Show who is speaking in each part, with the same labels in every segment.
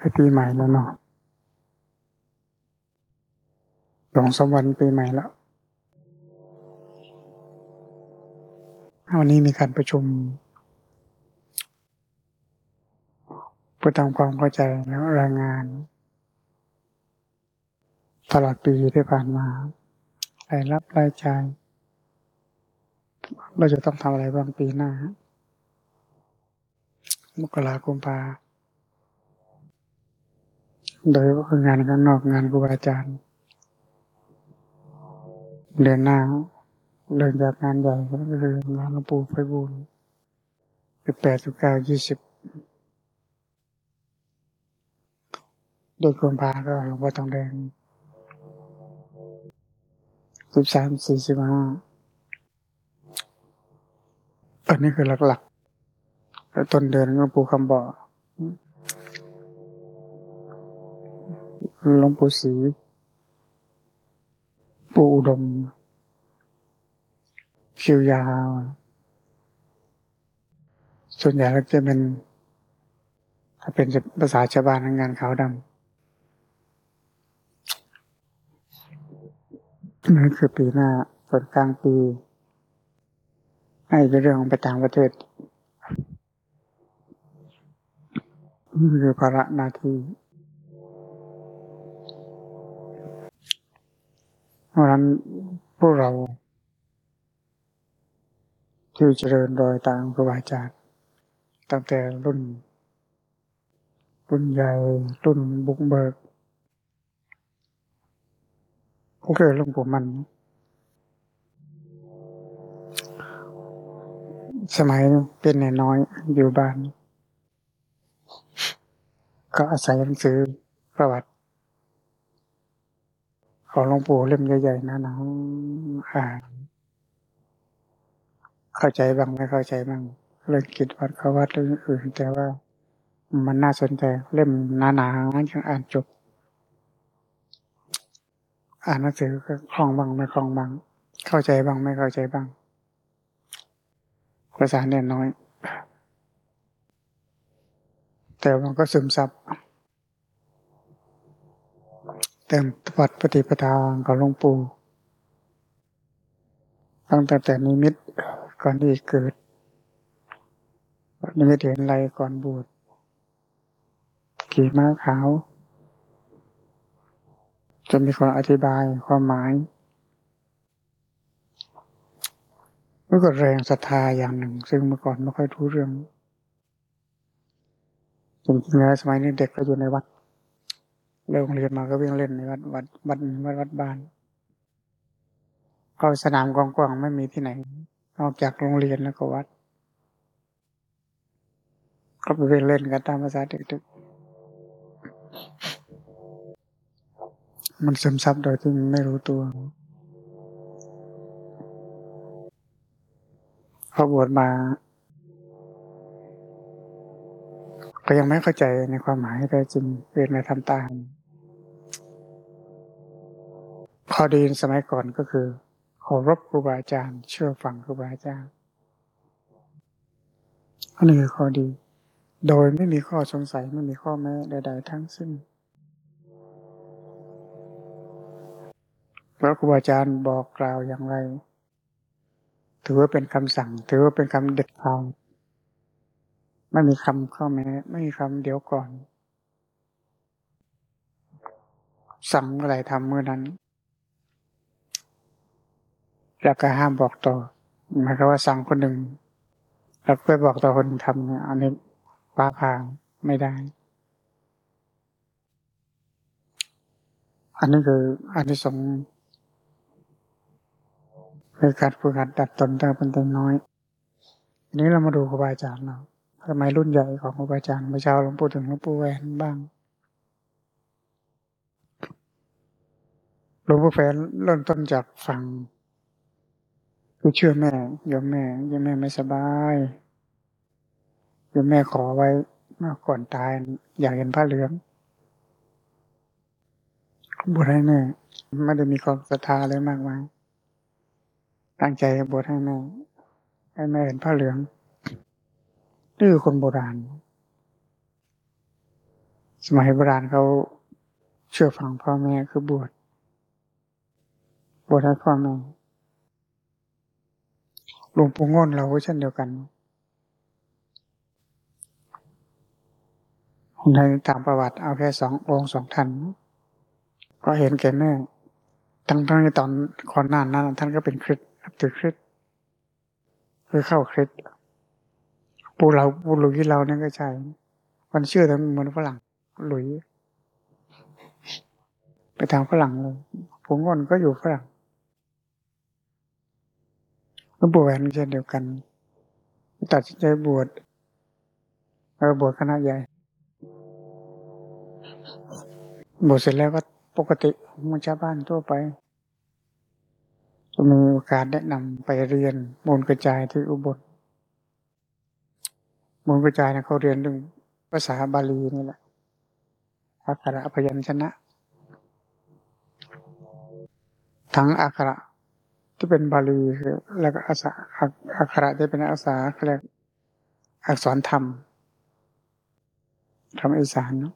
Speaker 1: ก็ปีใหม่แล้วเนาะสองสามวันปีใหม่แล้ว วันนี้มีการประชุมเพื่อทำความเข้าใจแล้วรายงาน ตลอดปีที่ผ่านมารายรับรายจ่ายเราจะต้องทำอะไรบ้างปีหน้ามกราคมพา โดยก็คืองานข้างนอกงานครูบาอาจารย์ เดือนหน้าเริ่มจากงานใหญ่ก็คืองานหลวงปู่ไพบูลย์สิบแปดสิบเก้ายี่สิบเดือนกุมภาก็หลวงพ่อทองแดงสิบสามสี่สิบห้าอันนี้คือหลักๆแล้วต้นเดือนหลวงปู่คำบอ หลวงปู่ศรีปู่อุดม คิวยาว ส่วนใหญ่ก็จะเป็น ถ้าเป็นภาษาชาวบ้านงานขาวดำนั่นคือปีหน้าส่วนกลางปีให้เป็นเรื่องของไปต่างประเทศนี่คือภาระหน้าที่ เพราะฉะนั้นพวกเราที่เจริญรอยตามครูบาอาจารย์ตั้งแต่รุ่น รุ่นใหญ่รุ่นบุกเบิกก็คือหลวงปู่มัน สมัยเป็นน้อยอยู่บ้าน ก็อาศัยหนังสือประวัติ ของหลวงปู่เล่มใหญ่ๆนะนะอ่านเข้าใจบ้างไม่เข้าใจบ้างเรื่องกิจวัตรเขาวัดเรื่องอื่น แต่ว่ามันน่าสนใจเล่มหนาๆยังอ่านจบ อ่านหนังสือก็คล่องบ้างไม่คล่องบ้างเข้าใจบ้างไม่เข้าใจบ้างภาษาเนี่ยน้อย แต่มันก็ซึมซับ เต็มปัดปฏิปทาของหลวงปู่ตั้งแต่แต่นิมิตก่อนที่เกิดนิมิตเห็นอะไรก่อนบวชขี่ม้าขาว จะมีคนอธิบายความหมายมันก็แรงศรัทธาอย่างหนึ่ง ซึ่งเมื่อก่อนไม่ค่อยรู้เรื่องจริงๆแล้วสมัยนี้เด็กก็อยู่ในวัด เลิกโรงเรียนมาก็วิ่งเล่นในวัดวัดวัดวัดวัดบ้านก็สนามกว้างๆไม่มีที่ไหน นอกจากโรงเรียนแล้วก็วัด ก็ไปวิ่งเล่นกันตามภาษาเด็กๆมันซึมซับโดยที่ไม่รู้ตัวพอบวชมา ก็ยังไม่เข้าใจในความหมายแท้จริงเรียนมาทำตาม ข้อดีสมัยก่อนก็คือเคารพครูบาอาจารย์ เชื่อฟังครูบาอาจารย์อันนี้คือข้อดี โดยไม่มีข้อสงสัยไม่มีข้อแม้ใด ๆ ทั้งสิ้นพระครูบาอาจารย์บอกกล่าวอย่างไร ถือว่าเป็นคำสั่ง ถือว่าเป็นคำเด็ดขาดไม่มีคำข้อแม้ ไม่มีคำเดี๋ยวก่อน สั่งเมื่อไรทำเมื่อนั้น แล้วก็ห้ามบอกต่อหมายความว่าสั่งคนหนึ่งแล้วไปบอกต่อคนทำเนี่ยอันนี้ป้าพางไม่ได้ อันนี้คืออันที่สองในการฝึกหัดดัดตนตั้งเป็นตัวน้อยอันนี้เรามาดูครูบาอาจารย์เราสมัยรุ่นใหญ่ของครูบาอาจารย์เมื่อเช้าหลวงปู่ถึงหลวงปู่แหวนบ้างหลวงปู่แหวนเริ่มต้นจากฟัง คือเชื่อแม่ยอมแม่ยอมแม่ไม่สบายยอมแม่ขอไว้เมื่อก่อนตาย อยากเห็นผ้าเหลืองบวชให้แม่ไม่ได้มีความศรัทธาอะไรมากมายตั้งใจบวชให้แม่ให้แม่เห็นผ้าเหลืองนี่คือคนโบราณ สมัยโบราณเขาเชื่อฟังพ่อแม่คือบวชบวชให้พ่อแม่ หลวงปู่ง่นเราก็เช่นเดียวกันในตามประวัติเอาแค่สององค์สองท่านก็เห็นแก่แม่ทั้งทั้งในตอนก่อนหน้านั้นท่านก็เป็นคริสต์นับถือคริสต์คือเข้าคริสต์ปู่เราปู่หลุยเราเนี่ยก็ใช่มันเชื่อทั้งเหมือนฝรั่งหลุย ไปทางฝรั่งเลยผมก่อนก็อยู่ฝรั่ง ก็บวชเช่นเดียวกัน ตัดสินใจบวชเออบวชคณะใหญ่ บวชเสร็จแล้วก็ปกติมัชาวบ้านทั่วไปจะมีโอกาสแนะนำไปเรียนมูลกระจายที่อุบลมูลกระจายนะเขาเรียนเรื่องภาษาบาลีนี่แหละอักขระพยัญชนะ ทั้งอักขระ ที่เป็นบาลีคือแล้วก็อักษรอักขระที่เป็นอักษรเขาเรียกอักษรธรรมธรรมอีสานเนาะ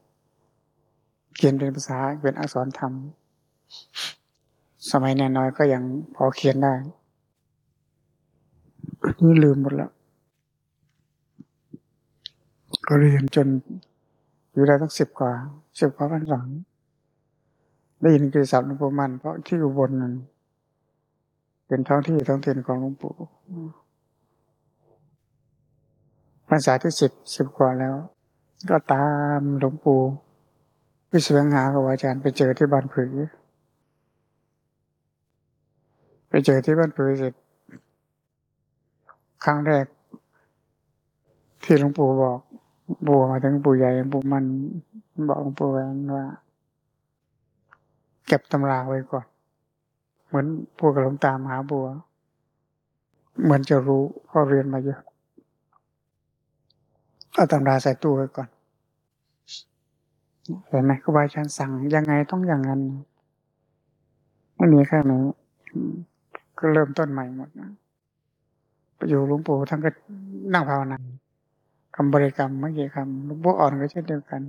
Speaker 1: เขียนเป็นภาษาเป็นอักษรธรรม สมัยน้อยก็ยังพอเขียนได้นี่ลืมหมดแล้ว ก็เรียนจนอยู่ได้ตั้งสิบกว่าสิบกว่าพรรษาได้ยินกิจศัพท์หลวงปู่มันเพราะที่อยู่บนนั้น เป็นท้องที่ท้องถิ่นของหลวงปู่พรรษาที่สิบสิบกว่าแล้ว ก็ตามหลวงปู่วิศวงหากับอาจารย์ไปเจอที่บ้านผือ ไปเจอที่บ้านผือเสร็จครั้งแรก ที่หลวงปู่บอกบัวมาถึงปู่ใหญ่หลวงปู่มันบอกหลวงปู่แวนว่า เก็บตำราไว้ก่อน เหมือนพวกกระลงตามหาบัว เหมือนจะรู้เพราะเรียนมาเยอะ เอาตำราใส่ตู้ไว้ก่อน เห็นไหมครูบาอาจารย์สั่งยังไงต้องอย่างนั้น ไม่มีแค่นี้ก็เริ่มต้นใหม่หมดนะไปอยู่หลวงปู่ท่านก็นั่งภาวนาคำบริกรรมไม่กี่คำหลวงปู่อ่อนก็เช่นเดียวกัน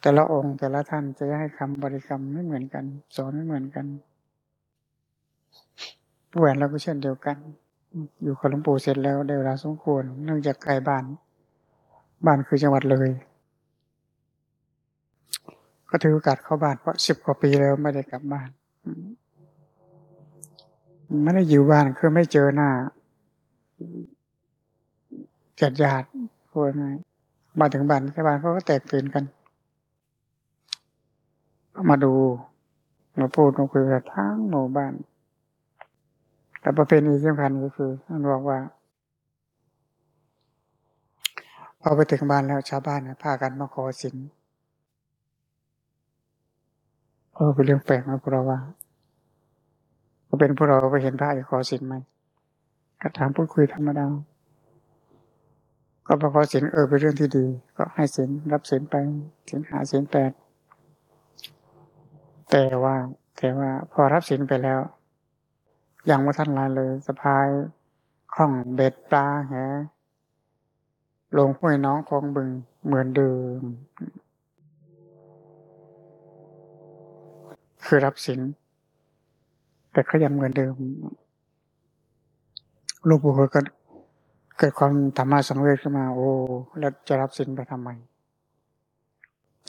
Speaker 1: แต่ละองค์แต่ละท่านจะให้คำบริกรรมไม่เหมือนกัน สอนไม่เหมือนกัน แหวนเราก็เช่นเดียวกัน อยู่กับหลวงปู่เสร็จแล้วได้เวลาสมควรเนื่องจากไกลบ้าน บ้านคือจังหวัดเลย ก็ถือโอกาสเข้าบ้านเพราะสิบกว่าปีแล้วไม่ได้กลับบ้านไม่ได้อยู่บ้านคือไม่เจอหน้าญาติญาติพูดไงมาถึงบ้านที่บ้านเขาก็แตกตื่นกัน มาดูมาพูดมาคุยกับทั้งหมู่บ้าน แต่ประเพณีสำคัญก็คือท่านบอกว่า พอไปถึงบ้านแล้วชาวบ้านพากันมาขอสินเออเป็นเรื่องแปลกนะพวกเราว่า ก็เป็นพวกเราไปเห็นพระจะขอสินไหมก็ถามพูดคุยธรรมดาก็พอขอสินเออเป็นเรื่องที่ดี ก็ให้สินรับสินไปสินหาสินแปดแต่ว่าแต่ว่าพอรับสินไปแล้ว ยังไม่ทันไรเลยสะพายข้องเบ็ดปลาแหลงห้วยน้องคลองบึงเหมือนเดิม คือรับสินแต่ก็ยังเหมือนเดิมลูกปู่ก็เกิดความธรรมะสังเวชขึ้นมา โอ้แล้วจะรับสินไปทำไม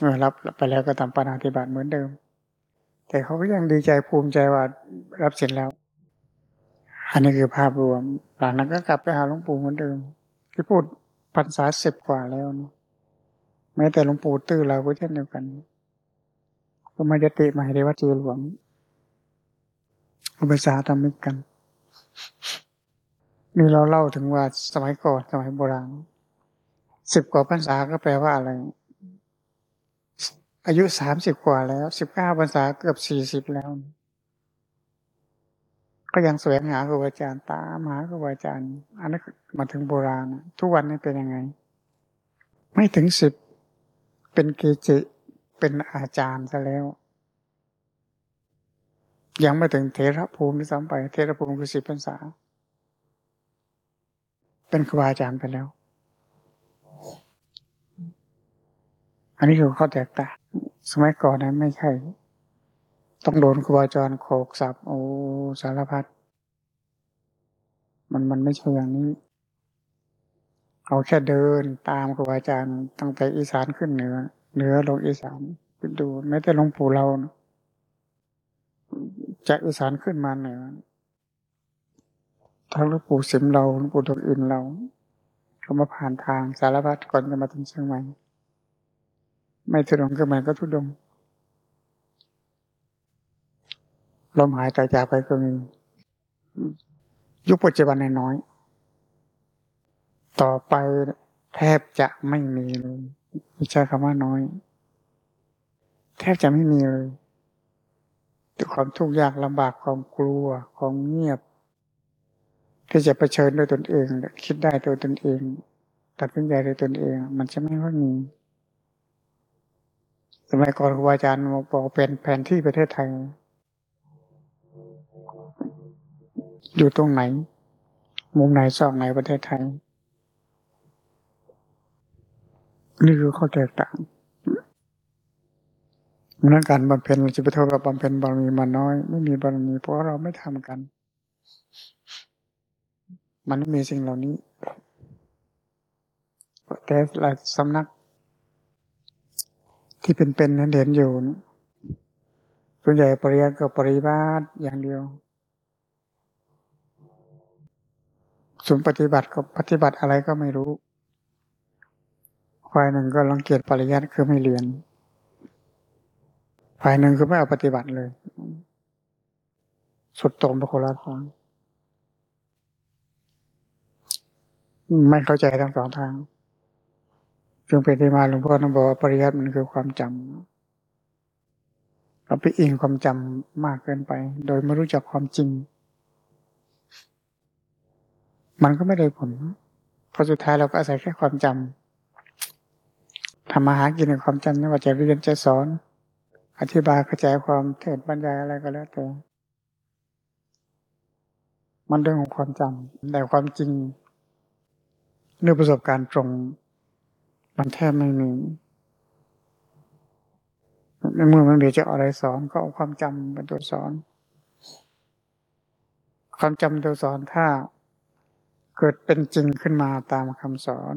Speaker 1: เออรับไปแล้วก็ทำปานาธิบาตเหมือนเดิม แต่เขาก็ยังดีใจภูมิใจว่ารับสินแล้ว อันนี้คือภาพรวม หลังนั้นก็กลับไปหาหลวงปู่เหมือนเดิม ที่พูดพรรษาสิบกว่าแล้วนะแม้แต่หลวงปู่ตื้อเราก็เช่นเดียวกันก็มาจะติมาให้ได้ว่าจีหลวงอุปสาทำมิกัน นี่เราเล่าถึงว่าสมัยก่อนสมัยโบราณสิบกว่าพรรษาก็แปลว่าอะไร อายุสามสิบกว่าแล้วสิบเก้าพรรษาเกือบสี่สิบแล้ว ก็ยังแสวงหาครูบาอาจารย์ตามหาครูบาอาจารย์ อันนั้นมาถึงโบราณทุกวันนี้เป็นยังไง ไม่ถึงสิบเป็นเกจิเป็นอาจารย์ซะแล้ว ยังไม่ถึงเทระภูมิซ้ำไป เทระภูมิคือสิบพรรษา เป็นครูบาอาจารย์ไปแล้ว อันนี้คือข้อแตกต่างสมัยก่อนนั้นไม่ใช่ ต้องโดนครูบาอาจารย์โขกสับโอ้สารพัดมันมันไม่ใช่อย่างนี้ เอาแค่เดินตามครูบาอาจารย์ตั้งแต่อีสานขึ้นเหนือ เหนือลงอีสานไปดูแม้แต่หลวงปู่เราจากอีสานขึ้นมาเหนือทั้งหลวงปู่สิมเราหลวงปู่ดอกอินเราเขามาผ่านทางสารพัดก่อนจะมาถึงเชียงใหม่ ไม่ทุดงก็มันก็ทุดง ลมหายใจจากไปก็มียุคปัจจุบันน้อย ต่อไปแทบจะไม่มีเลยใช่คำว่าน้อย แทบจะไม่มีเลยแต่ความทุกข์ยากลำบากความกลัวความเงียบ ที่จะเผชิญด้วยตนเอง คิดได้โดยตนเอง ตัดสินใจโดยตนเอง มันจะไม่ค่อยมีสมัยก่อนครูอาจารย์บอกเป็นแผนที่ประเทศไทย อยู่ตรงไหน มุมไหนซอกไหนประเทศไทย นี่คือข้อแตกต่างเรื่องการบำเพ็ญเราจะไปโทษว่าบำเพ็ญบารมีมาน้อย ไม่มีบารมีเพราะเราไม่ทำกัน มันไม่มีสิ่งเหล่านี้แต่หลายสำนัก ที่เป็นๆนั้นเห็นอยู่ส่วนใหญ่ปริยัติกับปริบาตอย่างเดียว ส่วนปฏิบัติก็ปฏิบัติอะไรก็ไม่รู้ฝ่ายหนึ่งก็รังเกียจปริยัติคือไม่เรียนฝ่ายหนึ่งคือไม่เอาปฏิบัติเลย สุดตรงไปคนละทางไม่เข้าใจทั้งสองทางจึงเป็นที่มาหลวงพ่อท่านบอกว่าปริยัติมันคือความจำเราไปอิงความจำมากเกินไป โดยไม่รู้จักความจริง มันก็ไม่ได้ผลเพราะสุดท้ายเราก็อาศัยแค่ความจำทำมาหากินในความจำไม่ว่าจะเรียนจะสอน อธิบายกระจายความเทศบรรยายอะไรก็แล้วแต่มันเรื่องของความจำแต่ความจริงเรื่องประสบการณ์ตรง มันแทบไม่มีในเมื่อมันเดี๋ยวจะอะไรสอนก็เอาความจำเป็นตัวสอน ความจำตัวสอนถ้า เกิดเป็นจริงขึ้นมาตามคำสอน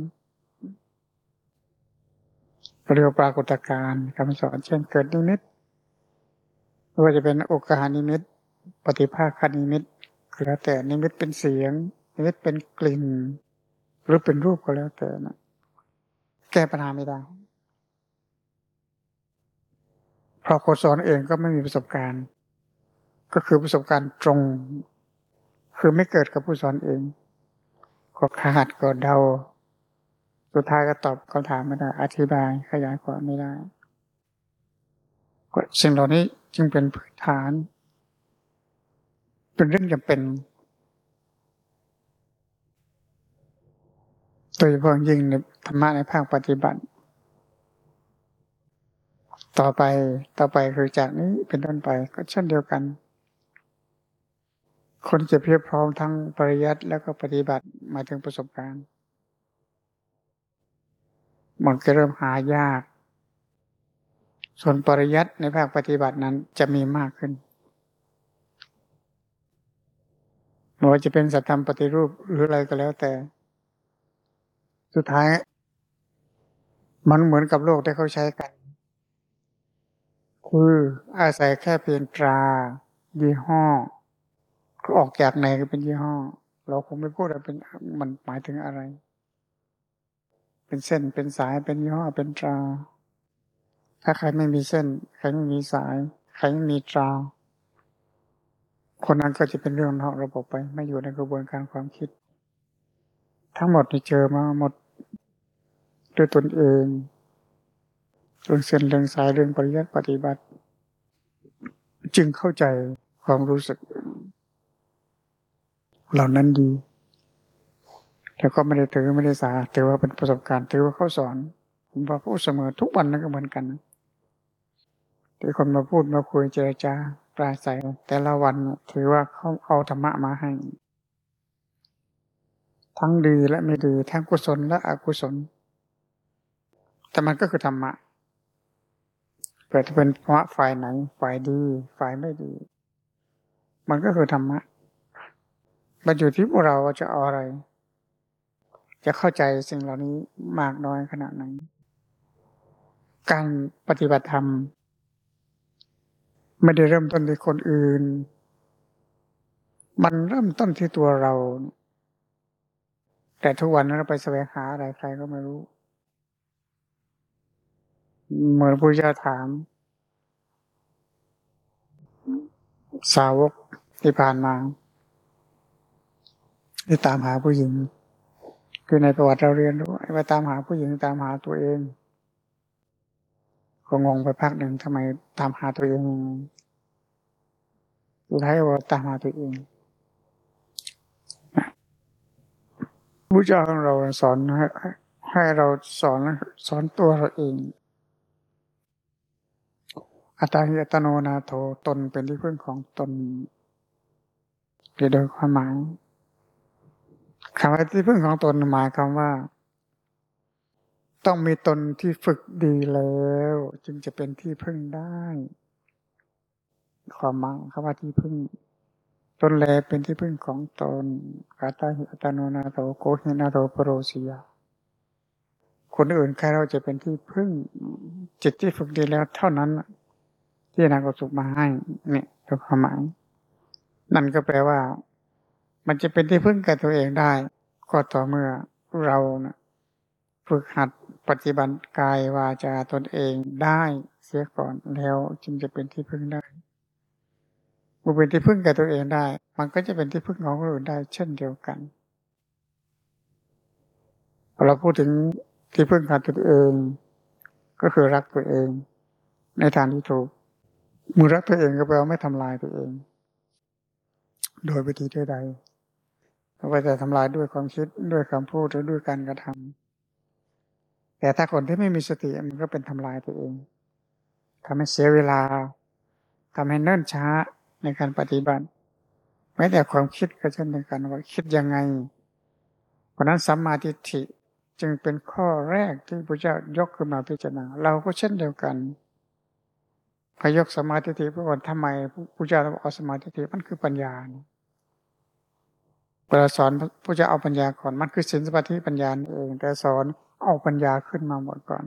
Speaker 1: เรียกปรากฏการณ์คำสอน เช่นเกิดนิมิตไม่ว่าจะเป็นโอกาสนิมิต ปฏิภาคนิมิตแล้วแต่นิมิตเป็นเสียง นิมิตเป็นกลิ่น หรือเป็นรูปก็แล้วแต่นะแก้ปัญหาไม่ได้เพราะคนสอนเองก็ไม่มีประสบการณ์ ก็คือประสบการณ์ตรง คือไม่เกิดกับผู้สอนเอง ก็ขาดก็เดา สุดท้ายก็ตอบคำถามไม่ได้ อธิบายขยายความไม่ได้สิ่งเหล่านี้จึงเป็นพื้นฐาน เป็นเรื่องจำเป็นโดยเฉพาะยิ่งในธรรมะในภาคปฏิบัติ ต่อไปต่อไปคือจากนี้เป็นต้นไปก็เช่นเดียวกัน คนจะเพียบพร้อมทั้งปริยัติแล้วก็ปฏิบัติมาถึงประสบการณ์ มันก็เริ่มหายาก ส่วนปริยัติในภาคปฏิบัตินั้นจะมีมากขึ้นไม่ว่าจะเป็นสัตธรรมปฏิรูปหรืออะไรก็แล้วแต่ สุดท้าย มันเหมือนกับโลกที่เขาใช้กัน คืออาศัยแค่เพียงตรา ยี่ห้อ ออกจากไหนก็เป็นยี่ห้อ เราคงไม่พูดว่าเป็นมันหมายถึงอะไร เป็นเส้นเป็นสายเป็นยี่ห้อเป็นตรา ถ้าใครไม่มีเส้น ใครไม่มีสาย ใครไม่มีตรา คนนั้นก็จะเป็นเรื่องนอกระบบไป ไม่อยู่ในกระบวนการความคิด ทั้งหมดที่เจอมาหมดด้วยตนเองเรื่องเส้นเรื่องสายเรื่องปริยัติปฏิบัติ จึงเข้าใจความรู้สึก เหล่านั้นดีแต่ก็ไม่ได้ถือไม่ได้สาถือว่าเป็นประสบการณ์ถือว่าเขาสอน ผมบอพูดเสมอทุกวันนั้นก็เหมือนกันที่คนมาพูดมาคุยเจรจาปราศัยแต่ละวันถือว่าเขาเอาธรรมะมาให้ ทั้งดีและไม่ดีทั้งกุศลและอกุศล แต่มันก็คือธรรมะไปกิดจะเป็นภาวะฝ่ายไหนฝ่ายดี ฝ่ายไม่ดี มันก็คือธรรมะ มันอยู่ที่พวกเราจะเอาอะไร จะเข้าใจสิ่งเหล่านี้มากน้อยขนาดไหน การปฏิบัติธรรม ไม่ได้เริ่มต้นที่คนอื่น มันเริ่มต้นที่ตัวเรา แต่ทุกวันเราไปแสวงหาอะไรใครก็ไม่รู้ เหมือนพระเจ้าถาม สาวกที่ผ่านมา ที่ตามหาผู้หญิง คือในประวัติเราเรียนรู้ไปตามหาผู้หญิงตามหาตัวเองก็งงไปพักหนึ่งทำไมตามหาตัวเองสุดท้ายว่าตามหาตัวเองพระเจ้าของเราสอนให้ให้เราสอนสอนตัวเราเอง อัตหิอัตโนนาโถตนเป็นที่พึ่งของตนโดยความหมาย คำว่าที่พึ่งของตนหมายคำว่า ต้องมีตนที่ฝึกดีแล้ว จึงจะเป็นที่พึ่งได้ ความหมายคำว่าที่พึ่ง ตนแลเป็นที่พึ่งของตนกาตาหิอัตโนนาโถโกหินาโถปโรสิยาคนอื่นใครเราจะเป็นที่พึ่ง จิตที่ฝึกดีแล้ว เท่านั้น ที่นางก็สุขมาให้เนี่ยตัวความหมาย นั่นก็แปลว่า มันจะเป็นที่พึ่งกับตัวเองได้ ก็ต่อเมื่อเรานะฝึกหัดปฏิบัติกายวาจาตนเองได้เสียก่อนแล้วจึงจะเป็นที่พึ่งได้เมื่อเป็นที่พึ่งกับตัวเองได้ มันก็จะเป็นที่พึ่งของคนอื่นได้ เช่นเดียวกันเราพูดถึงที่พึ่งกับตัวเอง ก็คือรักตัวเอง ในทางที่ถูกมือรักตัวเองก็แปลว่าไม่ทำลายตัวเอง โดยวิธีใดๆ ไม่แต่ทำลายด้วยความคิดด้วยคำพูดหรือด้วยการกระทำแต่ถ้าคนที่ไม่มีสติมันก็เป็นทำลายตัวเองทำให้เสียเวลาทำให้เนิ่นช้าในการปฏิบัติแม้แต่ความคิดก็เช่นเดียวกันว่าคิดยังไง เพราะนั้นสัมมาทิฏฐิจึงเป็นข้อแรกที่พระเจ้ายกขึ้นมาพิจารณา เราก็เช่นเดียวกันพยกสมาธิทิพระก่อนทำไมพระเจ้าต้องเอาสมาธิทิมันคือปัญญาเวลาสอนพระจ้าเอาปัญญาก่อนมันคือสินสมาธิปัญญาเอง แต่สอนเอาปัญญาขึ้นมาหมดก่อน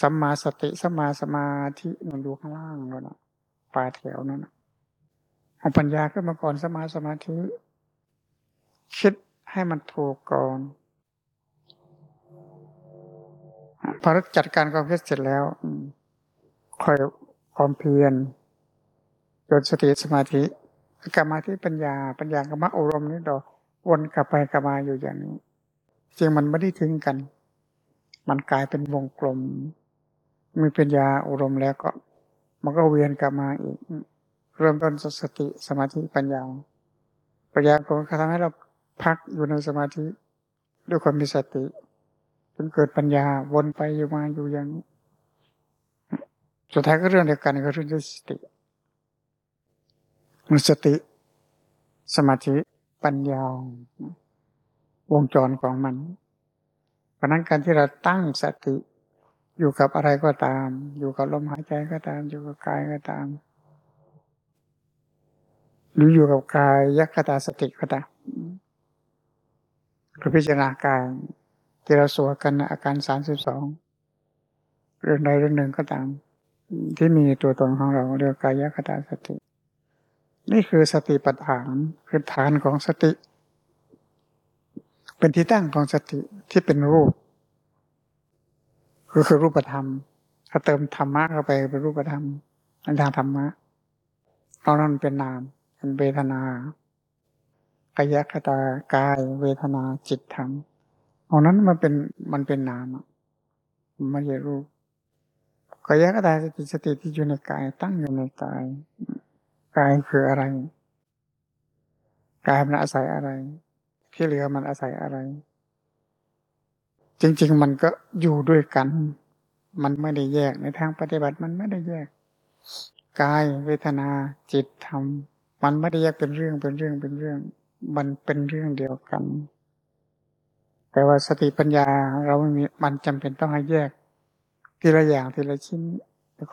Speaker 1: สัมมาสติสัมมาสมาธิมันดูข้างล่างนั่นนะปลายแถวนั่นเอาปัญญาขึ้นมาก่อนสัมาสมาธิ คิดให้มันถูกก่อนพอจัดการความคิดเสร็จแล้วคอยความเพียรจนสติสมาธิ กรรมาที่ปัญญาปัญญากรรมอารมณ์นี้ดอกวนกลับไปกลับมาอยู่อย่างนี้จริงมันไม่ได้ทิ้งกัน มันกลายเป็นวงกลม มีปัญญาอารมณ์แล้วก็ มันก็เวียนกลับมาอีก เริ่มต้นสติสมาธิปัญญา ปัญญาก็ทำให้เราพักอยู่ในสมาธิ ด้วยความมีสติจนเกิดปัญญาวนไปอยู่มาอยู่อย่างนี้สุดท้ายก็เรื่องเดียวกันก็เรื่องสติ มันสติ สมาธิปัญญาวงจรของมัน เพราะนั้นการที่เราตั้งสติ อยู่กับอะไรก็ตาม อยู่กับลมหายใจก็ตาม อยู่กับกายก็ตาม หรืออยู่กับกายยักขตาสติก็ตามหรือพิจารณากายที่เราสวดกันอาการสามสิบสองเรื่องใดเรื่องหนึ่งก็ตาม ที่มีตัวตนของเราเรียกกายคตาสติ นี่คือสติปัฏฐานคือฐานของสติ เป็นที่ตั้งของสติที่เป็นรูป ก็คือรูปธรรมถ้าเติมธรรมะเข้าไปเป็นรูปธรรมอันทางธรรมะตอนนั้นเป็นนามเป็นเวทนากายคตากายเวทนาจิตธรรมตอนนั้นมันเป็นมันเป็นนามไม่ใช่รูปกายก็ได้สติสติที่อยู่ในกายตั้งอยู่ในกาย กายคืออะไร กายมันอาศัยอะไร ที่เหลือมันอาศัยอะไร จริง ๆ มันก็อยู่ด้วยกัน มันไม่ได้แยกในทางปฏิบัติมันไม่ได้แยก กายเวทนาจิตธรรม มันไม่ได้แยกเป็นเรื่องเป็นเรื่องเป็นเรื่อง มันเป็นเรื่องเดียวกัน แต่ว่าสติปัญญาเราไม่มีมันจำเป็นต้องให้แยก ทีละอย่างทีละชิ้น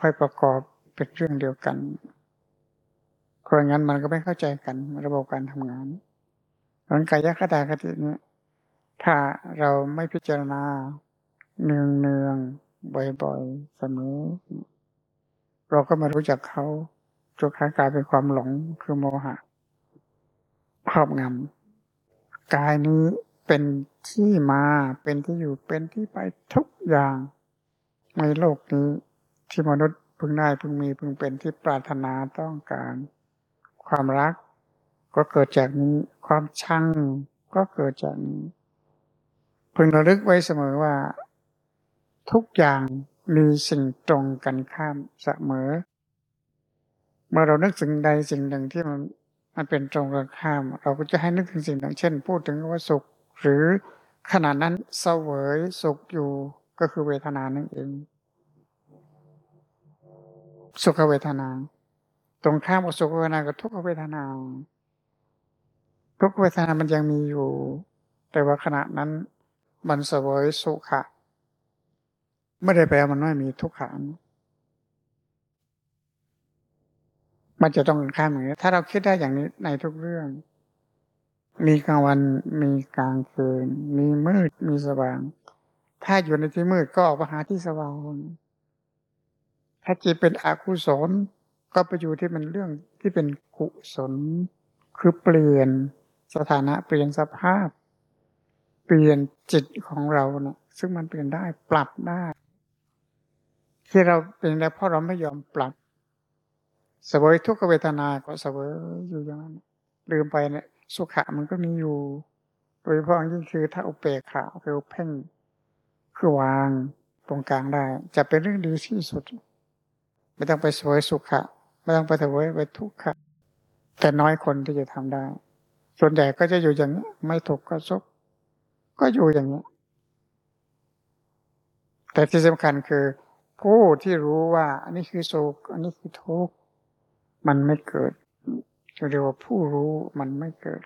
Speaker 1: ค่อยประกอบเป็นเรื่องเดียวกัน ราะงั้นมันก็ไม่เข้าใจกันระบบการทำงานรังกายคตาคตินี้ถ้าเราไม่พิจารณาเนืองเนืองบ่อยๆเสมอ เราก็มารู้จักเขาจนกลายเป็นความหลงคือโมหะครอบงำกายนี้เป็นที่มาเป็นที่อยู่เป็นที่ไปทุกอย่างในโลกนี้ที่มนุษย์พึงได้พึงมีพึงเป็นที่ปรารถนาต้องการ ความรัก ก็เกิดจากนี้ความชังก็เกิดจากนี้พึงระลึกไว้เสมอว่า ทุกอย่างมีสิ่งตรงกันข้ามเสมอ เมื่อเรานึกสิ่งใดสิ่งหนึ่งที่มันมันเป็นตรงกันข้าม เราก็จะให้นึกถึงสิ่งนั้นเช่น พูดถึงว่าสุข หรือขณะนั้นเสวยสุขอยู่ก็คือเวทนานั่นเอง สุขเวทนา ตรงข้ามกับสุขเวทนากับทุกขเวทนา ทุกเวทนามันยังมีอยู่ แต่ว่าขณะนั้นมันเสวยสุขะไม่ได้แปลมันไม่มีทุกขังมันจะต้องข้ามอย่างนี้ ถ้าเราคิดได้อย่างนี้ในทุกเรื่อง มีกลางวันมีกลางคืน มีมืดมีสว่าง ถ้าอยู่ในที่มืดก็ออกไปหาที่สว่างถ้าจิตเป็นอกุศล ก็ไปอยู่ที่มันเรื่องที่เป็นกุศล คือเปลี่ยนสถานะเปลี่ยนสภาพ เปลี่ยนจิตของเราเนะซึ่งมันเปลี่ยนได้ปรับได้ ที่เราเป็นแล้วเพราะเราไม่ยอมปรับสวยทุกขเวทนาก็สวยอยู่อย่างนั้นลืมไปเนี่ยสุขะมันก็มีอยู่ โดยเฉพาะยิ่งคือถ้าอุเปกขาคือเพ่งคือวางตรงกลางได้ จะเป็นเรื่องดีที่สุด ไม่ต้องไปสวยสุขะ ไม่ต้องไปสวยไปทุกขะแต่น้อยคนที่จะทำได้ ส่วนใหญ่ก็จะอยู่อย่างนี้ ไม่ถูกก็ซุกก็อยู่อย่างนี้ แต่ที่สำคัญคือ ผู้ที่รู้ว่า อันนี้คือสุขอันนี้คือทุกข์มันไม่เกิดจะเรียกว่าผู้รู้มันไม่เกิด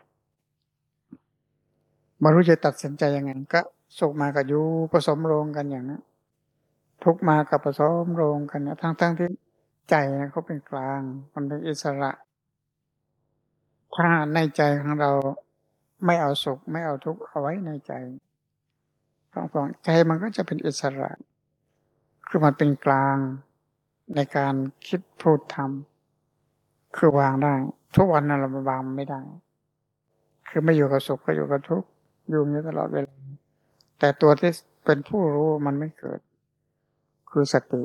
Speaker 1: มารู้จะตัดสินใจยังไงก็สุขมากับยูผสมโรงกันอย่างนั้นทุกมากับผสมโรงกันนะทั้งๆที่ ใจนะเขาเป็นกลาง มันเป็นอิสระ ถ้าในใจของเราไม่เอาสุข ไม่เอาทุกข์เอาไว้ในใจฟังใจมันก็จะเป็นอิสระ คือมันเป็นกลางในการคิดพูดทำคือวางได้ ทุกวันนั้นเราวางไม่ได้ คือไม่อยู่กับสุขก็อยู่กับทุกข์อยู่อย่างนี้ตลอดเวลาแต่ตัวที่เป็นผู้รู้มันไม่เกิด คือสติ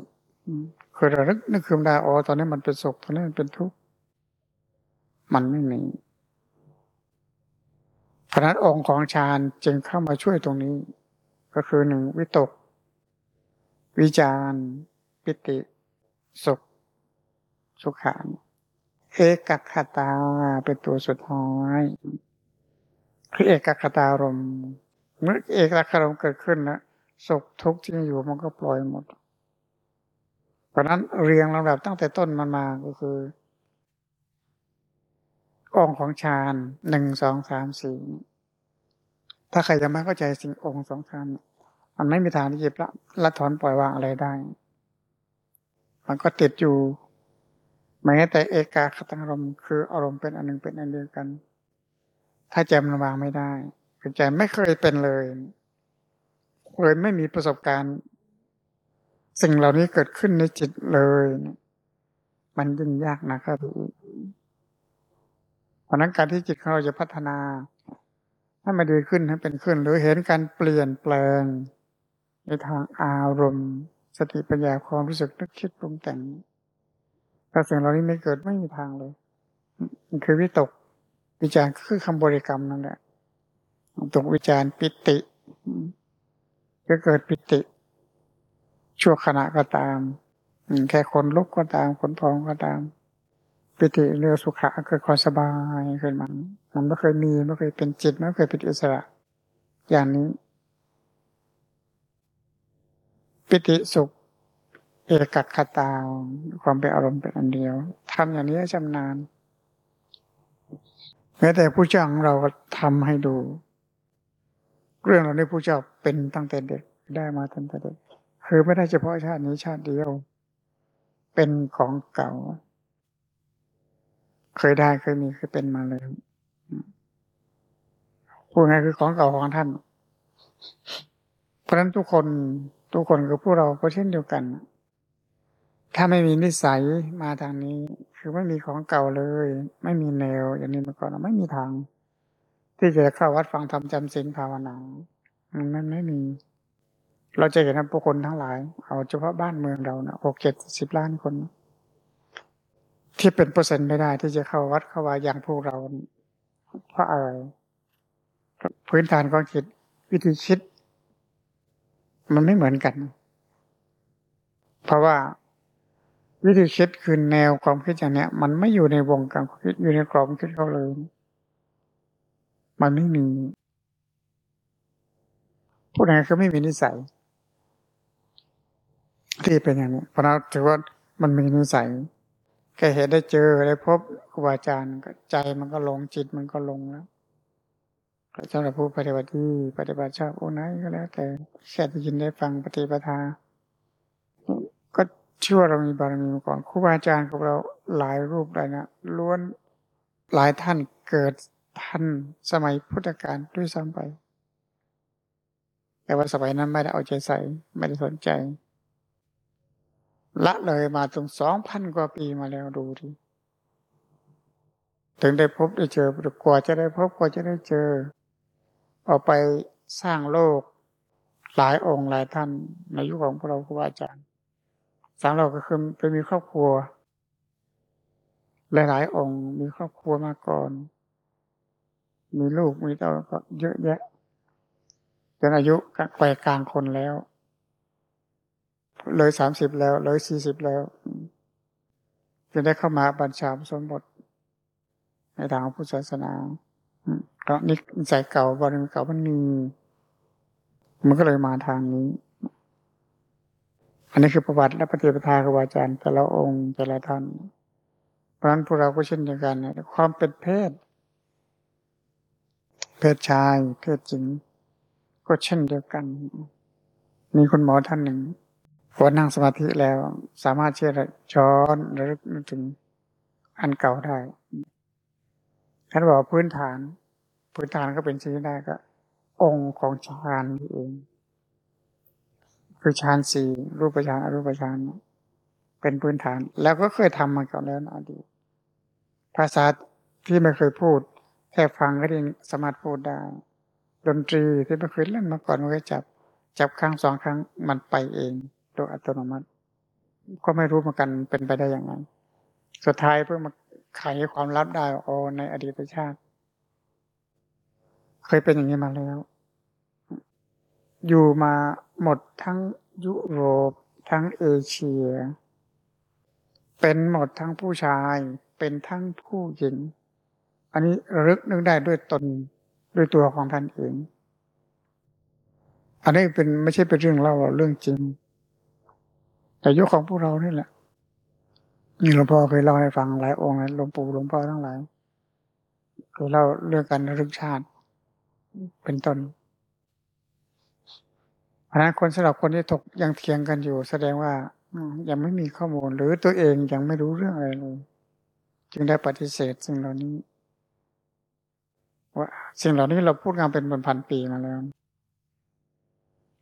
Speaker 1: คือระลึกนึกคืนได้อ๋อตอนนี้มันเป็นสุขตอนนี้มันเป็นทุกข์มันไม่มีพนั้นองค์ของฌานจึงเข้ามาช่วยตรงนี้ ก็คือหนึ่งวิตก วิจารปิติ สุข สุขานเอกคตาเป็นตัวสุดท้ายคือเอกคตารมเมื่อเอกคตารมเกิดขึ้นนะสุขทุกข์ที่อยู่มันก็ปล่อยหมด เพราะนั้นเรียงลำดับตั้งแต่ต้นมันมาก็คือองค์ของฌานหนึ่งสองสามสี่ถ้าใครจะไม่เข้าใจสิ่งองค์สองฌานมันไม่มีทางที่จะละละถอนปล่อยวางอะไรได้ มันก็ติดอยู่แม้แต่เอกาคตังรมคืออารมณ์เป็นอันหนึ่งเป็นอันเดียวกัน ถ้าใจมันวางไม่ได้คือใจไม่เคยเป็นเลยเลยไม่มีประสบการณ์ สิ่งเหล่านี้เกิดขึ้นในจิตเลย มันยิ่งยากนะครับเพราะนั้นการที่จิตของเราจะพัฒนาให้มันดีขึ้นให้เป็นขึ้น หรือเห็นการเปลี่ยนแปลง ในทางอารมณ์ สติปัญญาความรู้สึกนึกคิดปรุงแต่งถ้าสิ่งเหล่านี้ไม่เกิดไม่มีทางเลย มันคือวิตกวิจารคือคำบริกรรมนั่นแหละตกวิจารปิติก็เกิดปิติ ชั่วขณะก็ตามแค่คนลุกก็ตามคนพองก็ตาม ปิติเรือสุขะเกิดความสบายขึ้นมามันไม่เคยมีไม่เคยเป็นจิตไม่เคยเป็นอิสระ อย่างนี้ ปิติสุข เอกคตาความเป็นอารมณ์เป็นอันเดียวทำอย่างนี้ชำนาญแม้แต่ผู้เจ้าของเราก็ทำให้ดู เรื่องเราในผู้เจ้าเป็นตั้งแต่เด็กได้มาตั้งแต่เด็ก คือไม่ได้เฉพาะชาตินี้ชาติเดียว เป็นของเก่า เคยได้เคยมีเคยเป็นมาเลยพูดง่ายคือของเก่าของท่าน เพราะฉะนั้นทุกคนทุกคนกับพวกเราก็เช่นเดียวกัน ถ้าไม่มีนิสัยมาทางนี้ คือไม่มีของเก่าเลย ไม่มีแนว อย่างนี้มาก่อนไม่มีทาง ที่จะเข้าวัดฟังธรรมจำศีลภาวนามันไม่มี เราจะเห็นผู้คนทั้งหลาย เอาเฉพาะบ้านเมืองเรานะหกเจ็ดสิบล้านคน ที่เป็นเปอร์เซ็นต์ไม่ได้ที่จะเข้าวัดเข้าวาอย่างพวกเรา เพราะอะไรพื้นฐานของจิตวิธีคิด มันไม่เหมือนกัน เพราะว่าวิธีคิดคือแนวความคิดอย่างเนี้ย มันไม่อยู่ในวงการคิดอยู่ในกรอบคิดเขาเลย มันไม่มีผู้ใดก็ไม่มีนิสัย ที่เป็นอย่างนี้เพราะเราถือว่ามันมีนิสัยแค่เห็นได้เจอได้พบครูบาอาจารย์ใจมันก็ลงจิตมันก็ลงแล้วสำหรับผู้ปฏิบัติที่ปฏิบัติชอบโอ้ไหนก็แล้ว แต่แค่ได้ยินได้ฟังปฏิปทา ก็ชื่อว่าเรามีบารมีมาก่อนครูบาอาจารย์ของเราหลายรูปหลายนะล้วนหลายท่านเกิดทันสมัยพุทธกาลด้วยซ้ำไป แต่ว่าสมัยนั้นไม่ได้เอาใจใส่ไม่ได้สนใจ ละเลยมาถึงสองพันกว่าปีมาแล้วดูทีถึงได้พบได้เจอกว่าจะได้พบกว่าจะได้เจอ ออกไปสร้างโลกหลายองค์หลายท่านในยุคของพวกเราครูบาอาจารย์สามเราก็คือไปมีครอบครัว หลายๆองค์มีครอบครัวมาก่อน มีลูกมีเต้าก็เยอะแยะจนอายุไปกลางคนแล้ว เลยสามสิบแล้ว เลยสี่สิบแล้วจะได้เข้ามาบัญชาสมบท ในทางพุทธศาสนาก็นิสัยเก่าบริเก่ามันมีมันก็เลยมาทางนี้ อันนี้คือประวัติและปฏิปทาครูบาอาจารย์แต่ละองค์แต่ละท่าน เพราะฉะนั้นพวกเราก็เช่นเดียวกันความเป็นเพศ เพศชาย เพศหญิง ก็เช่นเดียวกัน มีคุณหมอท่านหนึ่ง พอนั่งสมาธิแล้ว สามารถเชื่อช้อนระลึกนึกถึงอันเก่าได้ท่านบอกพื้นฐาน พื้นฐานก็เป็นชี้ได้ก็ องค์ของฌานนี่เอง คือฌานสี่รูปฌานอรูปฌานเป็นพื้นฐาน แล้วก็เคยทำมาก่อนแล้วอดีตภาษาที่ไม่เคยพูดแค่ฟังก็ยังสามารถพูดได้ ดนตรีที่ไม่เคยเล่นมาก่อนมันก็จับ จับครั้งสองครั้งมันไปเอง โดยอัตโนมัติ ก็ไม่รู้เหมือนกันเป็นไปได้อยังไงสุดท้ายเพื่อมาไขความลับได้โอในอดีตชาติ เคยเป็นอย่างนี้มาแล้ว อยู่มาหมดทั้งยุโรป ทั้งเอเชีย เป็นหมดทั้งผู้ชาย เป็นทั้งผู้หญิง อันนี้รึกนึกได้ด้วยตนด้วยตัวของท่านเองอันนี้เป็นไม่ใช่เป็นเรื่องเล่าเรื่องจริง แต่ยุคของพวกเรานี่แหละนี่หลวงพ่อเคยเล่าให้ฟังหลายองค์หลวงปู่หลวงพ่อทั้งหลายเคยเล่าเรื่องการรึกชาติ เป็นต้นเพราะนั้นคนสำหรับคนที่ถกยังเถียงกันอยู่ แสดงว่ายังไม่มีข้อมูล หรือตัวเองยังไม่รู้เรื่องอะไรเลยจึงได้ปฏิเสธสิ่งเหล่านี้ว่าสิ่งเหล่านี้เราพูดกันเป็นพันปีมาแล้ว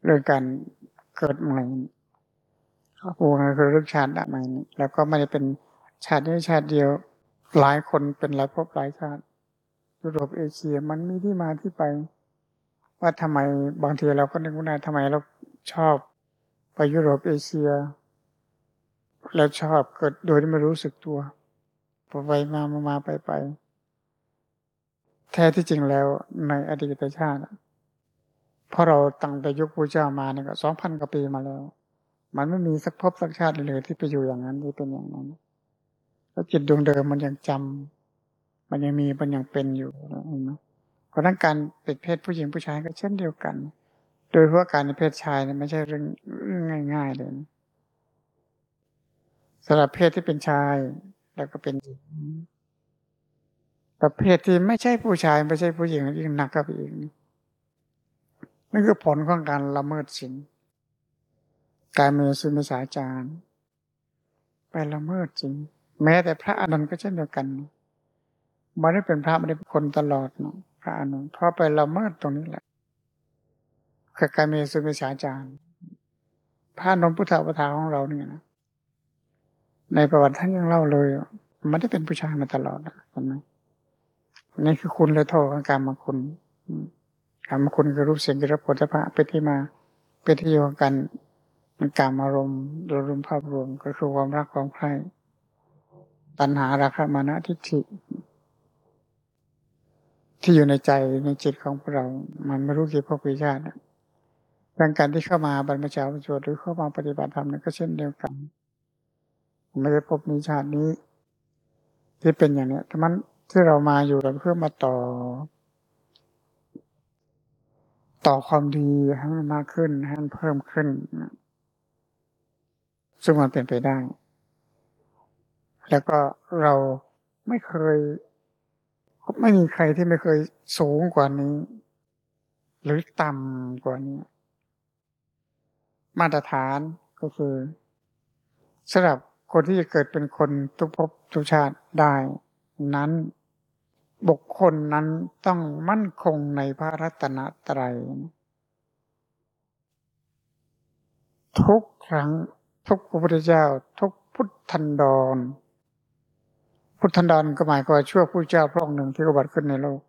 Speaker 1: เรื่องการเกิดใหม่ ครอบครัวคือเรื่องชาติใหม่แล้วก็ไม่ได้เป็นชาตินี้ชาติเดียว หลายคนเป็นหลายภพหลายชาติยุโรปเอเชียมันมีที่มาที่ไป ว่าทำไมบางทีเราก็นึกว่าทำไมเราชอบไปยุโรปเอเชีย แล้วชอบเกิดโดยที่ไม่รู้สึกตัวพอไปมามามาไปไปแท้ที่จริงแล้วในอดีตชาติพราะเราตั้งแต่ยุคพระเจ้ามาเนี่ยก็สองพันกว่าปีมาแล้ว มันไม่มีสักภพสักชาติเลยที่ไปอยู่อย่างนั้นที่เป็นอย่างนั้น แล้วจิตดวงเดิมมันยังจำมันยังมีมันยังเป็นอยู่นะเพราะนั้นการเป็นเพศผู้หญิงผู้ชายก็เช่นเดียวกัน โดยเพราะการในเพศชายเนี่ยไม่ใช่เรื่องเรื่องง่าย ๆ เลยสำหรับเพศที่เป็นชายแล้วก็เป็นหญิงประเภทที่ไม่ใช่ผู้ชายไม่ใช่ผู้หญิงยิ่งหนักกับอีกนั่นคือผลของการละเมิดศีล การมีสุมิสาจารไปละเมิดจริง แม้แต่พระอานนก็เช่นเดียวกันไม่ได้เป็นพระไม่ได้เป็นคนตลอดนะพระอานนเพราะไปละเมิดตรงนี้แหละคือการมีสุวิชาจารย์พระอนนพุทธประทาของเราเนี่ยนะในประวัติท่านยังเล่าเลยไม่ได้เป็นผู้ชายมาตลอดนะเห็นไหมนี่คือคุณและโทษของการมาคุณการมาคุณคือรูปเสียงกิริยาผลพะเป็นที่มาเป็นที่อยู่ของการ มันการอารมณ์โดยรวมภาพรวมก็คือความรักความใคร่ตัณหาราคะมานะทิฏฐิ ที่อยู่ในใจในจิตของพวกเรา มันไม่รู้กี่พวกวิชาติดังการที่เข้ามาบรรพชาประชวดหรือเข้ามาปฏิบัติธรรมนั้นก็เช่นเดียวกันไม่ได้พบมีชาตินี้ ที่เป็นอย่างนี้แต่มันที่เรามาอยู่เราเพื่อมาต่อ ต่อความดีให้มันมากขึ้นให้มันเพิ่มขึ้น ซึ่งมันเป็นไปได้ แล้วก็เราไม่เคย ไม่มีใครที่ไม่เคยสูงกว่านี้ หรือต่ำกว่านี้ มาตรฐานก็คือสำหรับคนที่จะเกิดเป็นคนทุกภพทุกชาติได้นั้นบุคคลนั้นต้องมั่นคงในพระรัตนตรัย ทุกครั้ง ทุกพระพุทธเจ้า ทุกพุทธันดร พุทธันดรก็หมายความว่าชั่วผู้เจ้าพระองค์หนึ่งที่กบัติขึ้นในโลก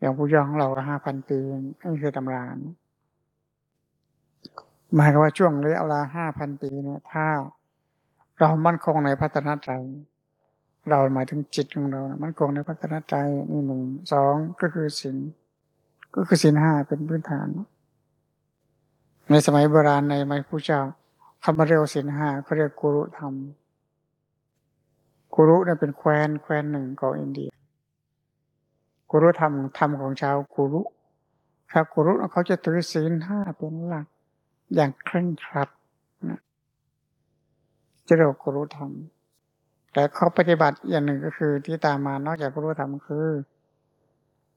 Speaker 1: อย่างผู้ย่าของเราห้าพันปีนี่คือตำรานหมายความว่าช่วงระยะเวลาห้าพันปีเนี่ย ถ้าเรามั่นคงในพัฒนาใจเราหมายถึงจิตของเรา มั่นคงในพัฒนาใจนี่หนึ่งสองก็คือศีลก็คือศีลห้าเป็นพื้นฐาน ในสมัยโบราณในไมผู้เจ้า คำว่าเรียกศีลห้าเขาเรียกกุรุธรรม กุรุเนี่ยเป็นแคว้นแคว้นหนึ่งของอินเดีย กุรุธรรมธรรมของชาวกุรุชาวกุรุเขาจะถือศีลห้าเป็นหลัก อย่างเคร่งครัดนะจะเรียกกุรุธรรม แต่เข้อปฏิบัติอย่างหนึ่งก็คือที่ตามมานอกจากกุรุธรรมคือ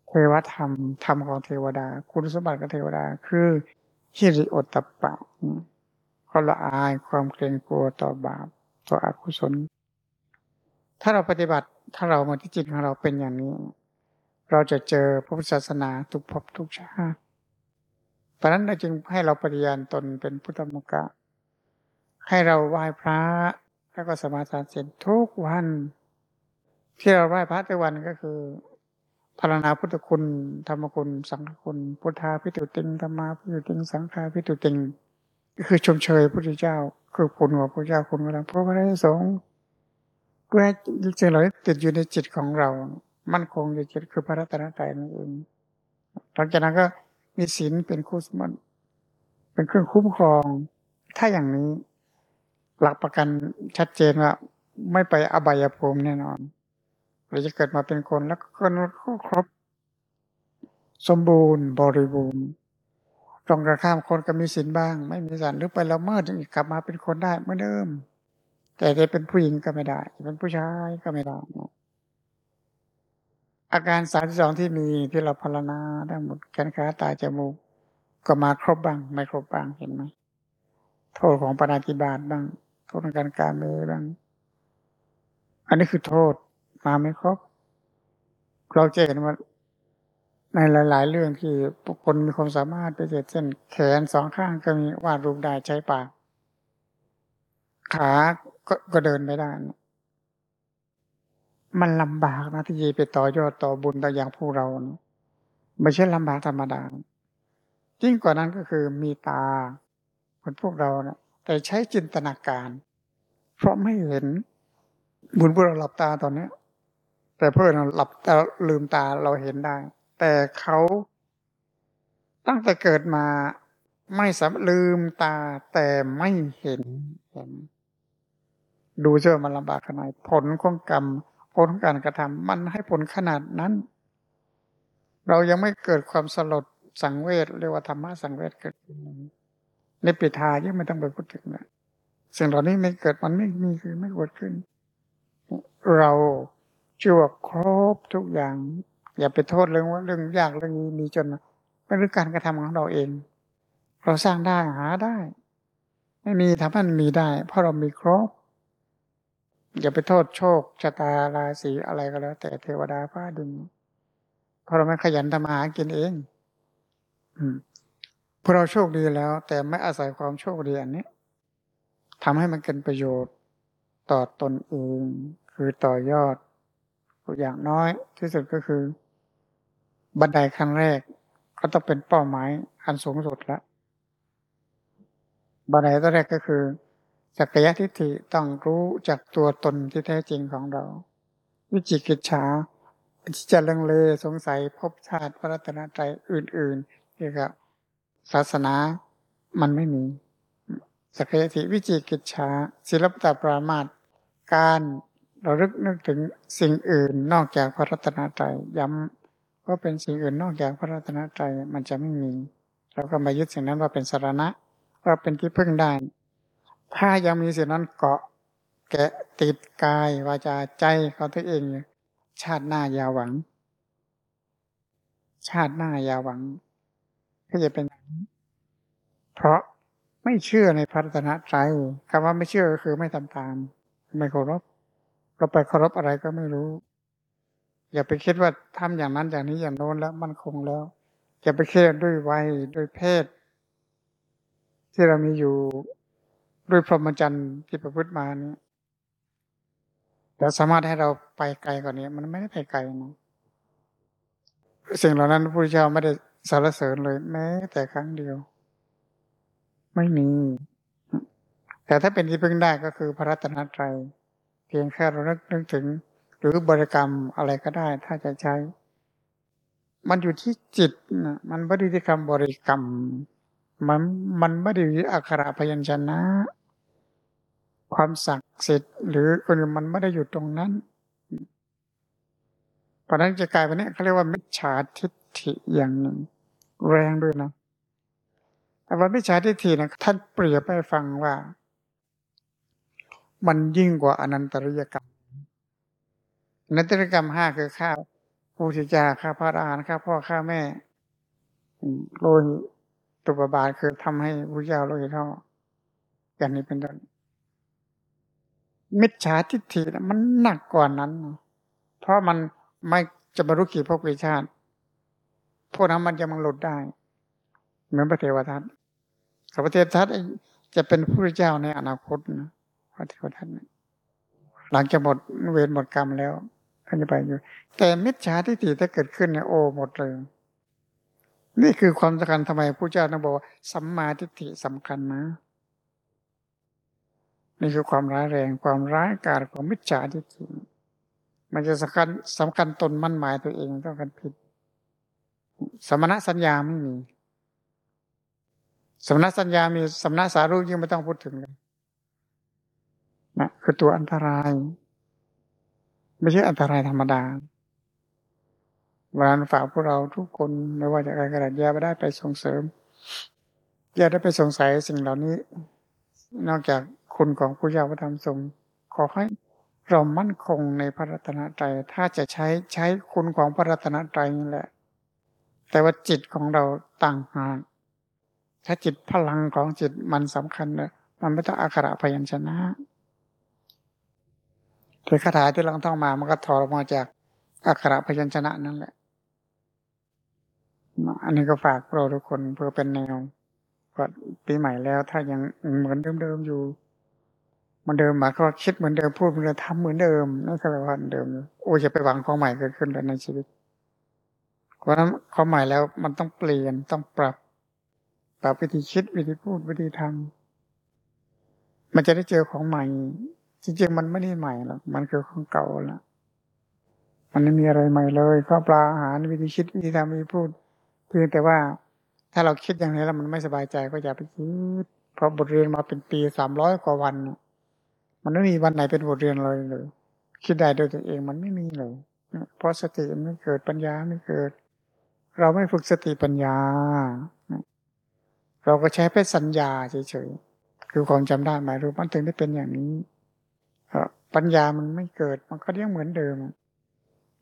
Speaker 1: เทวธรรมธรรมของเทวดา คุณสมบัติของเทวดาคือฮิริโอตตปะ ความละอายความเกรงกลัวต่อบาปต่ออกุศล ถ้าเราปฏิบัติถ้าเรามาที่จิตของเราเป็นอย่างนี้ เราจะเจอพระพุทธศาสนาทุกภพทุกชาติเพราะนั้นเราจึงให้เราปฏิญาณตนเป็นพุทธมุกะ ให้เราไหว้พระแล้วก็สมาทานเสร็จทุกวัน ที่เราไหว้พระทุกวันก็คือพารณาพุทธคุณ ธรรมคุณ สังฆคุณ พุทธาพิจุติงธรรมาพิจุติง สังฆาพิจุติงก็ คือชมเชยพระพุทธเจ้า คือคุณของพระเจ้าคุณของเราพระพุทธสงฆ์เพื่อให้จิตเราติดอยู่ในจิตของเรา มั่นคงในจิตคือพระรัตนตรัยนั่นเองหลังจากนั้นก็มีศีลเป็นคู่สมบัติเป็นเครื่องคุ้มครอง ถ้าอย่างนี้หลักประกันชัดเจนว่าไม่ไปอบายภูมิแน่นอนเราจะเกิดมาเป็นคนแล้วก็ครบ สมบูรณ์บริบูรณ์ รงกระข้ามคนก็มีสินบ้าง ไม่มีสันหรือไปละเมิดอีกกลับมาเป็นคนได้เหมือนเดิม แต่จะเป็นผู้หญิงก็ไม่ได้ เป็นผู้ชายก็ไม่ได้อาการสามสองที่มีที่เราพารณาได้หมดแขนขาตาจมูกก็มาครบบ้าง ไม่ครบบ้างเห็นไหมโทษของปาฏิบาตบ้าง โทษในการการเมบ้าง อันนี้คือโทษมาไม่ครบ เราจะเห็นว่า ในหลาย ๆ เรื่องที่คคลมีความสามารถไปเจ็ดเส้นแขนสองข้างก็มีวาดรูปได้ใช้ปาก ขาก็ก็เดินไม่ได้ มันลำบากนะที่จะไปต่อยอดต่อบุญต่ออย่างพวกเรานะไม่ใช่ลำบากธรรมดายิ่งกว่านั้นก็คือมีตาคนพวกเราเนะแต่ใช้จินตนาการ เพราะไม่เห็นบุญพวกเราหลับตาตอนนี้แต่เพื่อนเราหลับตาลืมตาเราเห็นได้ แต่เขาตั้งแต่เกิดมาไม่สามลืมตาแต่ไม่เห็นเห็น ดูเชื่อมันลำบากขนาดผลของกรรม ผลของการกระทำมันให้ผลขนาดนั้น เรายังไม่เกิดความสลดสังเวชเรียกว่าธรรมะสังเวชเกิดขึ้นในปิทายังไม่ต้องไปพูดถึงนะสิ่งเหล่านี้ไม่เกิดมันไม่มีคือไม่เกิดขึ้น เราชื่อว่าครบทุกอย่าง อย่าไปโทษเรื่องว่าเรื่องยากเรื่องนี้มีจนเป็นเรื่องการกระทำของเราเอง เราสร้างได้หาได้ ไม่มีทำให้มันมีได้ เพราะเรามีครบ อย่าไปโทษโชคชะตาราศีอะไรก็แล้ว แต่เทวดาฟ้าดินเพราะเราไม่ขยันทำมาหากินเองอืมพวกเราโชคดีแล้ว แต่ไม่อาศัยความโชคดีอันนี้ทำให้มันเกินประโยชน์ต่อตนเอง คือต่อยอดอย่างน้อยที่สุดก็คือ บันไดขั้นแรก ก็ต้องเป็นเป้าหมายอันสูงสุดแล้วบันไดตัวแรกก็คือสักยะทิฏฐิต้องรู้จากตัวตนที่แท้จริงของเรา วิจิกิจฉาที่จะลังเลสงสัยพบชาติพระรัตนตรัยอื่นๆเกี่ยวกับศาสนามันไม่มีสักยะทิวิจิกิจฉาศิลปตปรามาตการเราลึกนึกถึงสิ่งอื่นนอกจากพระรัตนตรัยย้ำ ว่าเป็นสิ่งอื่นนอกจากพระรัตนตรัยมันจะไม่มี เราก็มายึดสิ่งนั้นว่าเป็นสารณะว่าเป็นที่พึ่งได้ ถ้ายังมีสิ่งนั้นเกาะ แกะติดกายวาจาใจเขาตัวเองชาติหน้ายาหวัง ชาติหน้ายาหวังก็จะเป็น เพราะไม่เชื่อในพระรัตนตรัยคำว่าไม่เชื่อก็คือไม่ทำตาม ไม่เคารพเราไปเคารพอะไรก็ไม่รู้ อย่าไปคิดว่าทำอย่างนั้นอย่างนี้อย่างโน้นแล้วมันคงแล้วอย่าไปเครียดด้วยวัยด้วยเพศ ที่เรามีอยู่ด้วยพรหมจรรย์ที่ประพฤติมานี้แต่สามารถให้เราไปไกลกว่านี้ มันไม่ได้ไปไกลนะสิ่งเหล่านั้นพระพุทธเจ้าไม่ได้สรรเสริญเลย แม้ แต่ครั้งเดียว ไม่มี แต่ถ้าเป็นที่พึ่งได้ก็คือพระรัตนตรัยเพียงแค่เรานึกถึง หรือบริกรรมอะไรก็ได้ ถ้าจะใช้ มันอยู่ที่จิตนะมันไม่ได้ที่คำบริกรรม มันมันไม่ได้ที่อักขระพยัญชนะ ความศักดิ์สิทธิ์หรือคนอื่นมันไม่ได้อยู่ตรงนั้นเพราะนั้นจะกลายเป็นนี้เขาเรียกว่ามิจฉาทิฏฐิอย่างหนึ่ง แรงด้วยนะแต่ว่ามิจฉาทิฏฐินะท่านเปรียบให้ฟังว่า มันยิ่งกว่าอนันตริยกรรม นัตรกรรมห้าคือข้าผู้ทิจาข้าพระอรหันต์ข้าพ่อข้าแม่โลหิตตุบาบาคือทำให้พระเจ้าโลหิตเท่าอย่างนี้เป็นต้นมิจฉาทิฏฐิมันหนักกว่านั้น เพราะมันไม่จะบรรลุกี่ภพกี่ชาติพวกนั้นมันจะมังหลุดได้ เหมือนพระเทวทัตพระเทวทัตจะเป็นผู้เจ้าในอนาคตนะพระเทวทัตหลังจากหมดเวรหมดกรรมแล้ว ท่านจะไปอยู่ แต่มิจฉาทิฏฐิถ้าเกิดขึ้นเนี่ยโอ้หมดเลย นี่คือความสำคัญทำไมผู้เจ้าต้องบอกว่าสัมมาทิฏฐิสำคัญนะนี่คือความร้ายแรงความร้ายกาจของมิจฉาทิฏฐิมันจะสำคัญสำคัญตนมั่นหมายตัวเองต้องกันผิด สมณะสัญญาไม่มีสมณะสัญญามีสมณะสารุยิ่งไม่ต้องพูดถึงเลยนะคือตัวอันตราย ไม่ใช่อันตรายธรรมดาเวลาฝากพวกเราทุกคนไม่ว่าจะอะไรก็ได้อย่าไปได้ไปส่งเสริมอย่าได้ไปสงสัยสิ่งเหล่านี้ นอกจากคุณของผู้ยาวธรรมทรงขอให้เรามั่นคงในพระรัตนตรัยถ้าจะใช้ใช้คุณของพระรัตนตรัยนี่แหละ แต่ว่าจิตของเราต่างหากถ้าจิตพลังของจิตมันสำคัญเลยมันไม่ต้องอาคาระพยัญชนะ คือคาถาที่เราต้องมา มันก็ถอดออกมาจากอักขระพยัญชนะนั่นแหละ อันนี้ก็ฝากเราทุกคนเพื่อเป็นแนวก็ปีใหม่แล้ว ถ้ายังเหมือนเดิมๆอยู่มือนเดิมมาก็คิดเหมือนเดิมพูดเหมือนเดิมทำเหมือนเดิมนั่นคือว่าเดิมอยู่โอ้จะไปหวังความใหม่เกิดขึ้นแล้วในชีวิตเพราะนั้นความใหม่แล้วมันต้องเปลี่ยนต้องปรับ ปรับวิธีคิดวิธีพูดวิธีทำมันจะได้เจอของใหม่ จริงๆมันไม่ได้ใหม่หรอกมันคือของเก่าแล้วมันไม่มีอะไรใหม่เลยข้าวปลาอาหารวิธีคิดวิธีทำวิธีพูด เพียงแต่ว่า ถ้าเราคิดอย่างนี้แล้วมันไม่สบายใจก็อย่าไปคิดเพราะบทเรียนมาเป็นปีสามร้อยกว่าวัน มันไม่มีวันไหนเป็นบทเรียนเลยเลยคิดได้โดยตัวเองมันไม่มีเลยเพราะสติมันไม่เกิดปัญญาไม่เกิด เราไม่ฝึกสติปัญญา เราก็ใช้เป็นสัญญาเฉยๆคือความจำได้หมายรู้มันถึงได้เป็นอย่างนี้ ปัญญามันไม่เกิด มันก็ยังเหมือนเดิม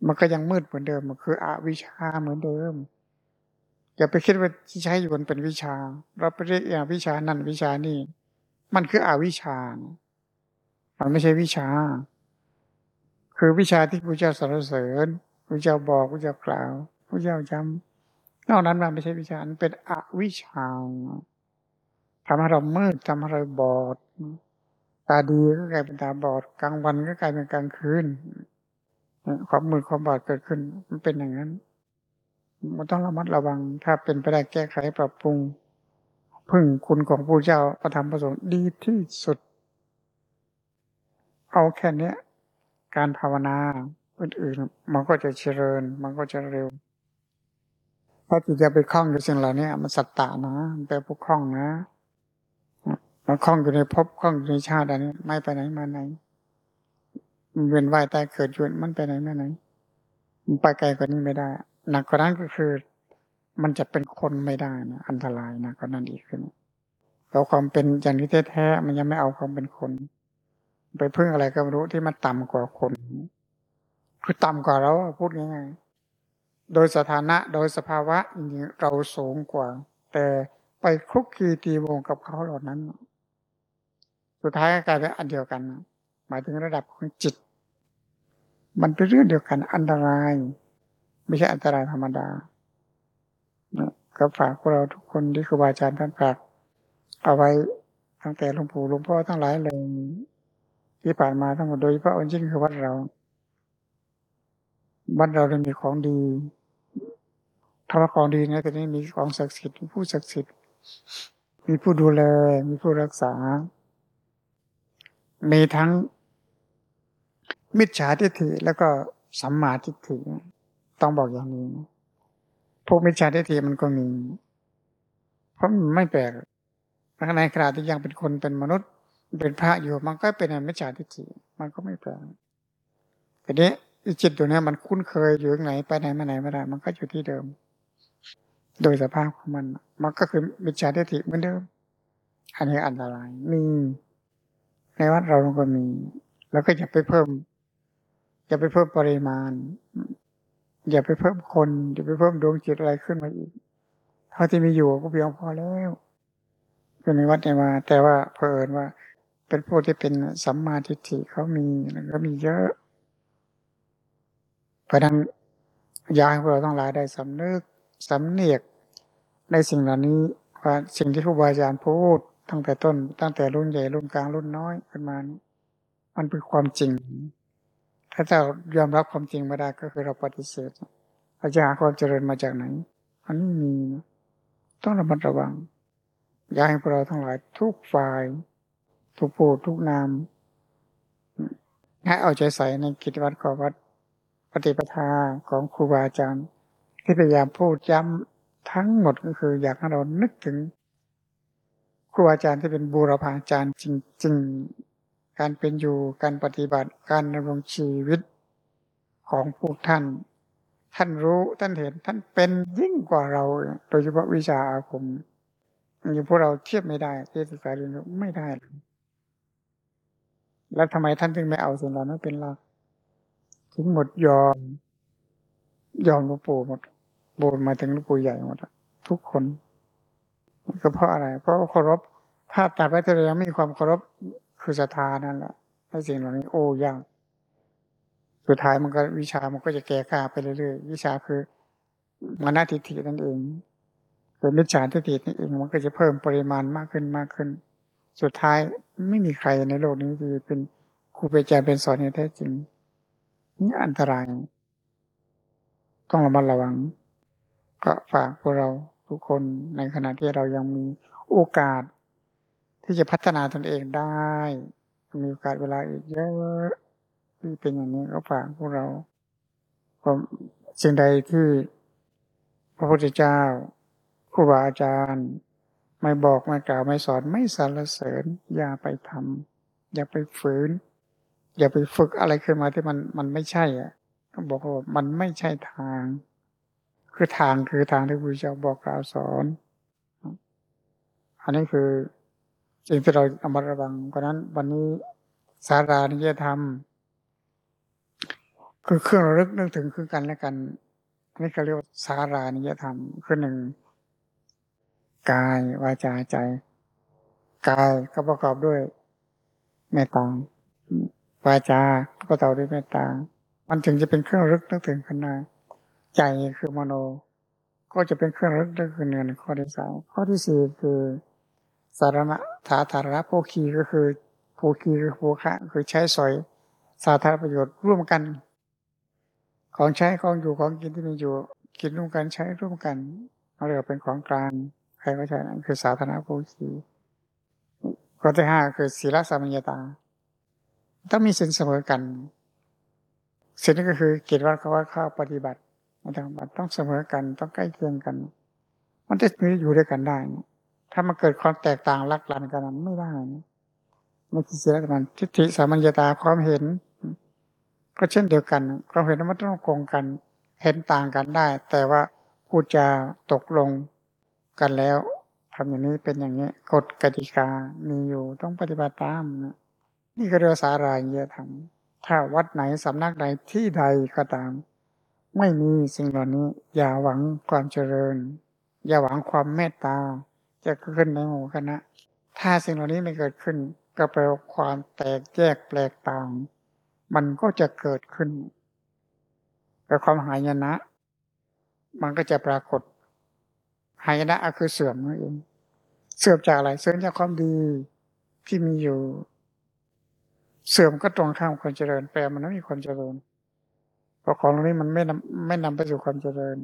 Speaker 1: มันก็ยังมืดเหมือนเดิม มันคืออวิชาเหมือนเดิม อย่าไปคิดว่าที่ใช้อยู่มันเป็นวิชา เราไปเรียกอวิชานั่นวิชานี่ มันคืออวิชา มันไม่ใช่วิชา คือวิชาที่พระเจ้าสรรเสริญพระเจ้าบอกพระเจ้ากล่าวพระเจ้าจำนอกนั้นมันไม่ใช่วิชามันเป็นอวิชาทำให้เรามืดทำให้เราบอด ตาดีก็กลายเป็นตาบอดกลางวันก็กลายเป็นกลางคืนความมืดความบอดเกิดขึ้น มันเป็นอย่างนั้นมันต้องระมัดระวัง ถ้าเป็นไปได้แก้ไขปรับปรุง พึ่งคุณของผู้เจ้าประธรรมประสงค์ดีที่สุด เอาแค่นี้การภาวนาอื่นๆมันก็จะเจริญ มันก็จะเร็วถ้าจิตจะไปคล้องกับสิ่งเหล่านี้มันสัตตานะมันแปลพวกคล้องนะ มันคล้องอยู่ในภพคล้องอยู่ในชาติอันนี้ ไม่ไปไหนมาไหนมันเวียนว่ายตายเกิดอยู่มันไปไหนมาไหนมันไปไกลกว่านี้ไม่ได้หนักกว่านั้นก็คือ มันจะเป็นคนไม่ได้นะอันตรายนะก็นั่นอีกขึ้นเราความเป็นอย่างนี้แท้ๆมันยังไม่เอาความเป็นคน ไปพึ่งอะไรก็ไม่รู้ที่มันต่ำกว่าคน คือต่ำกว่าเราพูดง่ายๆโดยสถานะโดยสภาวะจริงๆเราสูงกว่า แต่ไปคลุกคีตีวงกับเขาเหล่านั้น สุดท้ายก็กลายเป็นอันเดียวกัน หมายถึงระดับของจิต มันเป็นเรื่องเดียวกันอันตราย ไม่ใช่อันตรายธรรมดาก็ฝากพวกเราทุกคนที่ครูบาอาจารย์ท่านฝากเอาไว้ตั้งแต่หลวงปู่หลวงพ่อทั้งหลายเลยที่ผ่านมาทั้งหมดโดยเฉพาะอันยิ่งคือวัดเราบ้านเราได้มีของดีถ้าว่าของดีนะแต่นี้มีของศักดิ์สิทธิ์มีผู้ศักดิ์สิทธิ์มีผู้ดูแลมีผู้รักษา มีทั้งมิจฉาทิฏฐิแล้วก็สัมมาทิฏฐิต้องบอกอย่างนี้พวกมิจฉาทิฏฐิมันก็มี เพราะมันไม่แปลกในขณะที่ยังเป็นคนเป็นมนุษย์ เป็นพระอยู่มันก็เป็นมิจฉาทิฏฐิมันก็ไม่แปลกทีนี้จิตตัวนี้มันคุ้นเคยอยู่ไหนไปไหนมาไหนไม่ได้ มันก็อยู่ที่เดิม โดยสภาพของมัน มันก็คือมิจฉาทิฏฐิเหมือนเดิม อันนี้อันตรายมี ในวัดเราก็มี แล้วก็อย่าไปเพิ่ม อย่าไปเพิ่มปริมาณ อย่าไปเพิ่มคน อย่าไปเพิ่มดวงจิตอะไรขึ้นมาอีก เท่าที่มีอยู่ก็เพียงพอแล้วอยู่ในวัดในมาแต่ว่าเพลินว่า เป็นพวกที่เป็นสัมมาทิฏฐิเขามีแล้วก็มีเยอะเพราะนั้นยากให้พวกเราต้องหลายได้สำนึกสำเนียกในสิ่งเหล่านี้ว่าสิ่งที่ครูบาอาจารย์พูด ตั้งแต่ต้น ตั้งแต่รุ่นใหญ่รุ่นกลางรุ่นน้อยขึ้นมา มันเป็นความจริง ถ้าเรายอมรับความจริงไม่ได้ก็คือเราปฏิเสธเราจะหาความเจริญมาจากไหนอันนี้มีต้องระมัดระวัง อยากให้พวกเราทั้งหลายทุกฝ่าย ทุกผู้ทุกนามให้เอาใจใส่ในกิจวัตรของวัดปฏิปทาของครูบาอาจารย์ ที่พยายามพูดย้ำทั้งหมดก็คืออยากให้เรานึกถึง ครูอาจารย์ที่เป็นบูรพาจารย์จริง ๆ การเป็นอยู่การปฏิบัติการดำรงชีวิตของพวกท่าน ท่านรู้ท่านเห็นท่านเป็นยิ่งกว่าเรา โดยเฉพาะวิชาอาคมอย่างพวกเราเทียบไม่ได้ที่ศึกษาเรียนรู้ไม่ได้ แล้วทำไมท่านถึงไม่เอาสิ่งเหล่านั้นเป็นหลักทิ้งหมดยอม ยอมหลวงปู่หมด โบนมาถึงหลวงปู่ใหญ่หมดทุกคน ก็เพราะอะไร เพราะเคารพถ้าแต่ไปเธอยังมีความเคารพคือศรัทธานั่นแหละให้สิ่งเหล่านี้โอ้ยากสุดท้ายมันก็วิชามันก็จะแก่กล้าไปเรื่อยๆวิชาคือมานาทิฏฐินั่นเองคือมิจฉาทิฏฐินั่นเองมันก็จะเพิ่มปริมาณมากขึ้นมากขึ้น สุดท้ายไม่มีใครในโลกนี้ที่เป็นครูเป็นอาจารย์เป็นสอนอย่างแท้จริงนี่อันตราย ต้องระมัดระวัง ก็ฝากพวกเรา ทุกคนในขณะที่เรายังมีโอกาส ที่จะพัฒนาตนเองได้ มีโอกาสเวลาอีกเยอะที่เป็นอย่างนี้ก็ฝากพวกเราสิ่งใดที่พระพุทธเจ้าครูบาอาจารย์ ไม่บอกไม่กล่าวไม่สอนไม่สรรเสริญ อย่าไปทำอย่าไปฝืน อย่าไปฝึกอะไรขึ้นมาที่มันมันไม่ใช่อะบอกว่ามันไม่ใช่ทาง คือทางคือทางที่พระเจ้าบอกกล่าวสอน อันนี้คือสิ่งที่เราเอามาระวังเพราะนั้น วันนี้สารานิยธรรม คือเครื่องระลึกนึกถึงคือกันและกัน อันนี้เขาเรียกว่าสารานิยธรรม คือหนึ่งกายวาจาใจ กายก็ประกอบด้วยเมตตาวาจาก็ต่อด้วยเมตตา มันถึงจะเป็นเครื่องรึกนึกถึงขึ้นมา ใจคือมโน ก็จะเป็นเครื่องรึกนึกขึ้นในข้อที่สามข้อที่สี่คือสารณะถาธารณโภคีก็คือโภคีคือโภคะคือใช้สอยสาธารณประโยชน์ร่วมกัน ของใช้ของอยู่ของกินที่มีอยู่กินร่วมกันใช้ร่วมกันเราเรียกเป็นของกลางใครก็ใช้นั่นคือสาธารณโภคีข้อที่ห้าคือศีลสามัญญาตา ต้องมีสินเสมอกันสินก็คือกิจวัตรเขาว่าข้าปฏิบัติ ในทางบัติต้องเสมอกันต้องใกล้เคียงกัน มันจะมีอยู่ด้วยกันได้ ถ้ามันเกิดความแตกต่างลักลันกันไม่ได้นะมันคือศีลกันทิฏฐิสามัญญาตาความเห็น ก็เช่นเดียวกันความเห็นมันต้องคงกัน เห็นต่างกันได้ แต่ว่าพูดจาตกลงกันแล้วทำอย่างนี้เป็นอย่างนี้กฎกติกามีอยู่ต้องปฏิบัติตามนะนี่ก็เรียกสารายเยธรรมถ้าวัดไหนสำนักใดที่ใดก็ตาม ไม่มีสิ่งเหล่านี้ อย่าหวังความเจริญ อย่าหวังความเมตตา จะขึ้นในหมู่คณะ ถ้าสิ่งเหล่านี้ไม่เกิดขึ้น ก็แปลว่าความแตกแยกแปลกต่าง มันก็จะเกิดขึ้นแต่ความหายนะ มันก็จะปรากฏ หายนะคือเสื่อมนั่นเองเสื่อมจากอะไรเสื่อมจากความดีที่มีอยู่ เสื่อมก็ตรงข้ามความเจริญแปลมันไม่มีความเจริญ เพราะของนี้มันไม่นำไม่นำไปสู่ความเจริญ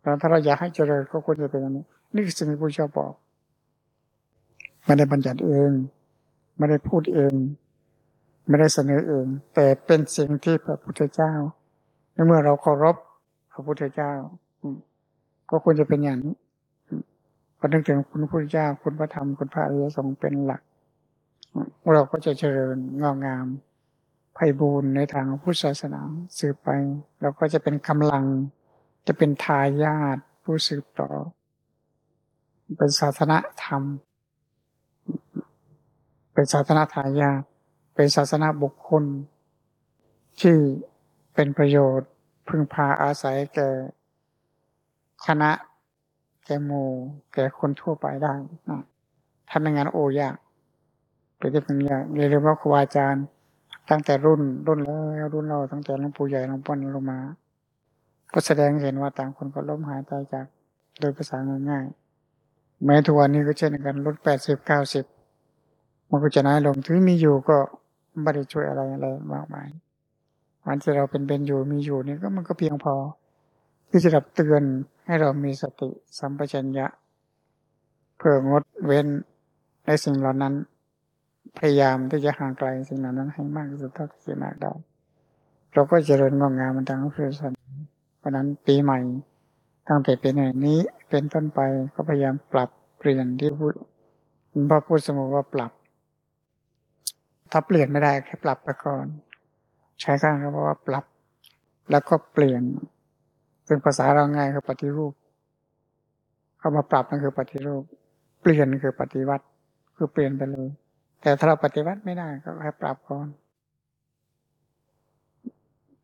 Speaker 1: แล้วถ้าเราอยากให้เจริญก็ควรจะเป็นอย่างนี้ นี่คือสิ่งที่พระเจ้าบอกไม่ได้บัญญัติเองไม่ได้พูดเอง ไม่ได้เสนอเอง แต่เป็นสิ่งที่พระพุทธเจ้าในเมื่อเราเคารพพระพุทธเจ้าก็ควรจะเป็นอย่างนี้ก็นึกถึงคุณพระพุทธเจ้าคุณพระธรรมคุณพระอริยสงฆ์เป็นหลัก เราก็จะเจริญงอกงาม ไพบูรณ์ในทางพุทธศาสนาสืบไปเราก็จะเป็นกำลัง จะเป็นทายาทผู้สืบต่อ เป็นศาสนาธรรม เป็นศาสนาทายาทเป็นศาสนาบุคคล ที่เป็นประโยชน์พึงพาอาศัยแก่คณะแก่โมแก่คนทั่วไปได้นะทำงานโอยากเป็นที่เป็นยากเรียกว่าครูอาจารย์ ตั้งแต่รุ่นรุ่นแล้วรุ่นเราตั้งแต่หลวงปู่ใหญ่หลวงพ่อลงมา ก็แสดงเห็นว่าต่างคนก็ล้มหายตายจากโดยภาษาง่ายๆแม้ทุกวันนี้ก็เช่นกันรุ่นแปดสิบเก้าสิบมันก็จะน้อยลงถึงมีอยู่ก็ไม่ได้ช่วยอะไรอะไรมากมายวันที่เราเป็นเป็นอยู่มีอยู่นี่ก็มันก็เพียงพอ ที่จะดับเตือนให้เรามีสติสัมปชัญญะ เพื่องดเว้นในสิ่งเหล่านั้น พยายามที่จะห่างไกลสิ่งเหล่านั้นให้มากที่สุดเท่าที่จะมากได้เราก็เจริญงอกงามมันทางพุทธศาสนาเพราะนั้นปีใหม่ตั้งแต่ปีนี้เป็นต้นไปก็พยายามปรับเปลี่ยนที่พูดพระพูดสมมติว่าปรับ ถ้าเปลี่ยนไม่ได้แค่ปรับไปก่อน ใช้คำว่าปรับ แล้วก็เปลี่ยนซึ่งภาษาเราง่ายคือปฏิรูปเข้ามาปรับนั่นคือปฏิรูป เปลี่ยนคือปฏิวัติ คือเปลี่ยนไปเลย แต่ถ้าเราปฏิวัติไม่ได้ก็ให้ปรับก่อน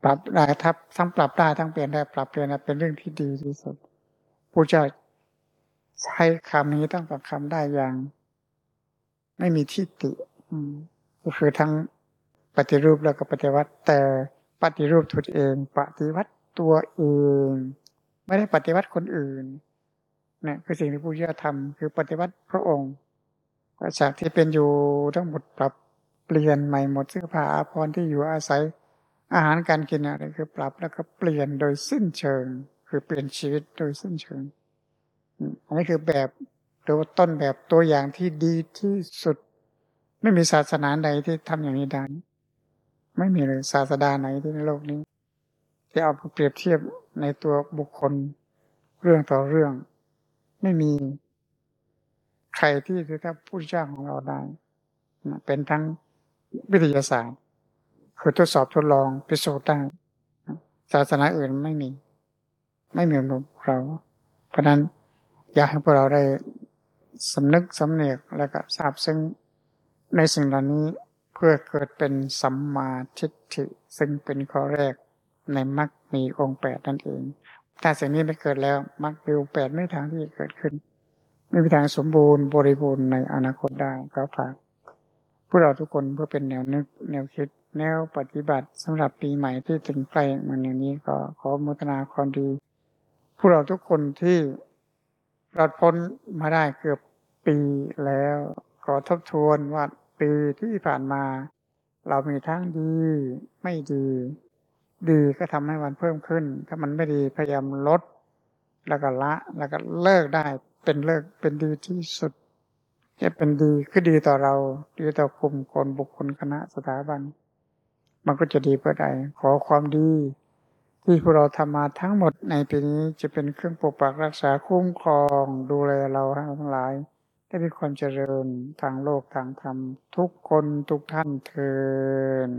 Speaker 1: ปรับได้ถ้าทั้งปรับได้ทั้งเปลี่ยนได้ปรับเปลี่ยนได้เป็นเรื่องที่ดีที่สุดผู้เจ้าใช้คำนี้ต้องปรับคำได้อย่าง ไม่มีที่ติก็คือทั้งปฏิรูปแล้วก็ปฏิวัติ แต่ปฏิรูปตัวเอง ปฏิวัติตัวเอง ไม่ได้ปฏิวัติคนอื่นนี่คือสิ่งที่ผู้ย่อทำคือปฏิวัติพระองค์ จากที่เป็นอยู่ทั้งหมดปรับเปลี่ยนใหม่หมดเสื้อผ้าอาภรณ์ที่อยู่อาศัยอาหารการกินอะไรคือปรับแล้วก็เปลี่ยนโดยสิ้นเชิง คือเปลี่ยนชีวิตโดยสิ้นเชิงอันนี้คือแบบหรือต้นแบบตัวอย่างที่ดีที่สุด ไม่มีศาสนาใดที่ทำอย่างนี้ได้ไม่มีเลยศาสดาไหนที่ในโลกนี้ ที่เอาเปรียบเทียบในตัวบุคคลเรื่องต่อเรื่อง ไม่มี ใครที่จะถ้าผู้เจ้าของเราได้เป็นทั้งวิทยาศาสตร์ คือทดสอบทดลองพิสูจน์ได้ศาสนาอื่นไม่มี ไม่เหมือนเรา เพราะนั้นอยากให้พวกเราได้สำนึกสำเนียกและก็ทราบซึ่งในสิ่งเหล่านี้เพื่อเกิดเป็นสัมมาทิฏฐิซึ่งเป็นข้อแรกในมรรคมีองค์แปดนั่นเอง ถ้าสิ่งนี้ไม่เกิดแล้วมรรคมีองค์แปดไม่ทางที่จะเกิดขึ้น ไม่มีทางสมบูรณ์บริบูรณ์ในอนาคตได้ก็ฝากพวกเราทุกคนเพื่อเป็นแนวนึกแนวคิดแนวปฏิบัติสำหรับปีใหม่ที่ถึงใกล้มือนอย่างนี้ก็ขออนุทนาความดี พวกเราทุกคนที่รอดพ้นมาได้เกือบปีแล้ว ขอทบทวนว่าปีที่ผ่านมา เรามีทั้งดีไม่ดี ดีก็ทำให้มันเพิ่มขึ้น ถ้ามันไม่ดีพยายามลด แล้วก็ละแล้วก็เลิกได้ เป็นเลิกเป็นดีที่สุดจะเป็นดีคือดีต่อเราดีต่อกลุ่มคนบุคคลคณะสถาบัน มันก็จะดีเพื่อใดขอความดี ที่พวกเราทำมาทั้งหมดในปีนี้จะเป็นเครื่องปกปักรักษาคุ้มครองดูแลเราทั้งหลาย ได้มีความเจริญทางโลกทางธรรมทุกคนทุกท่านเทิน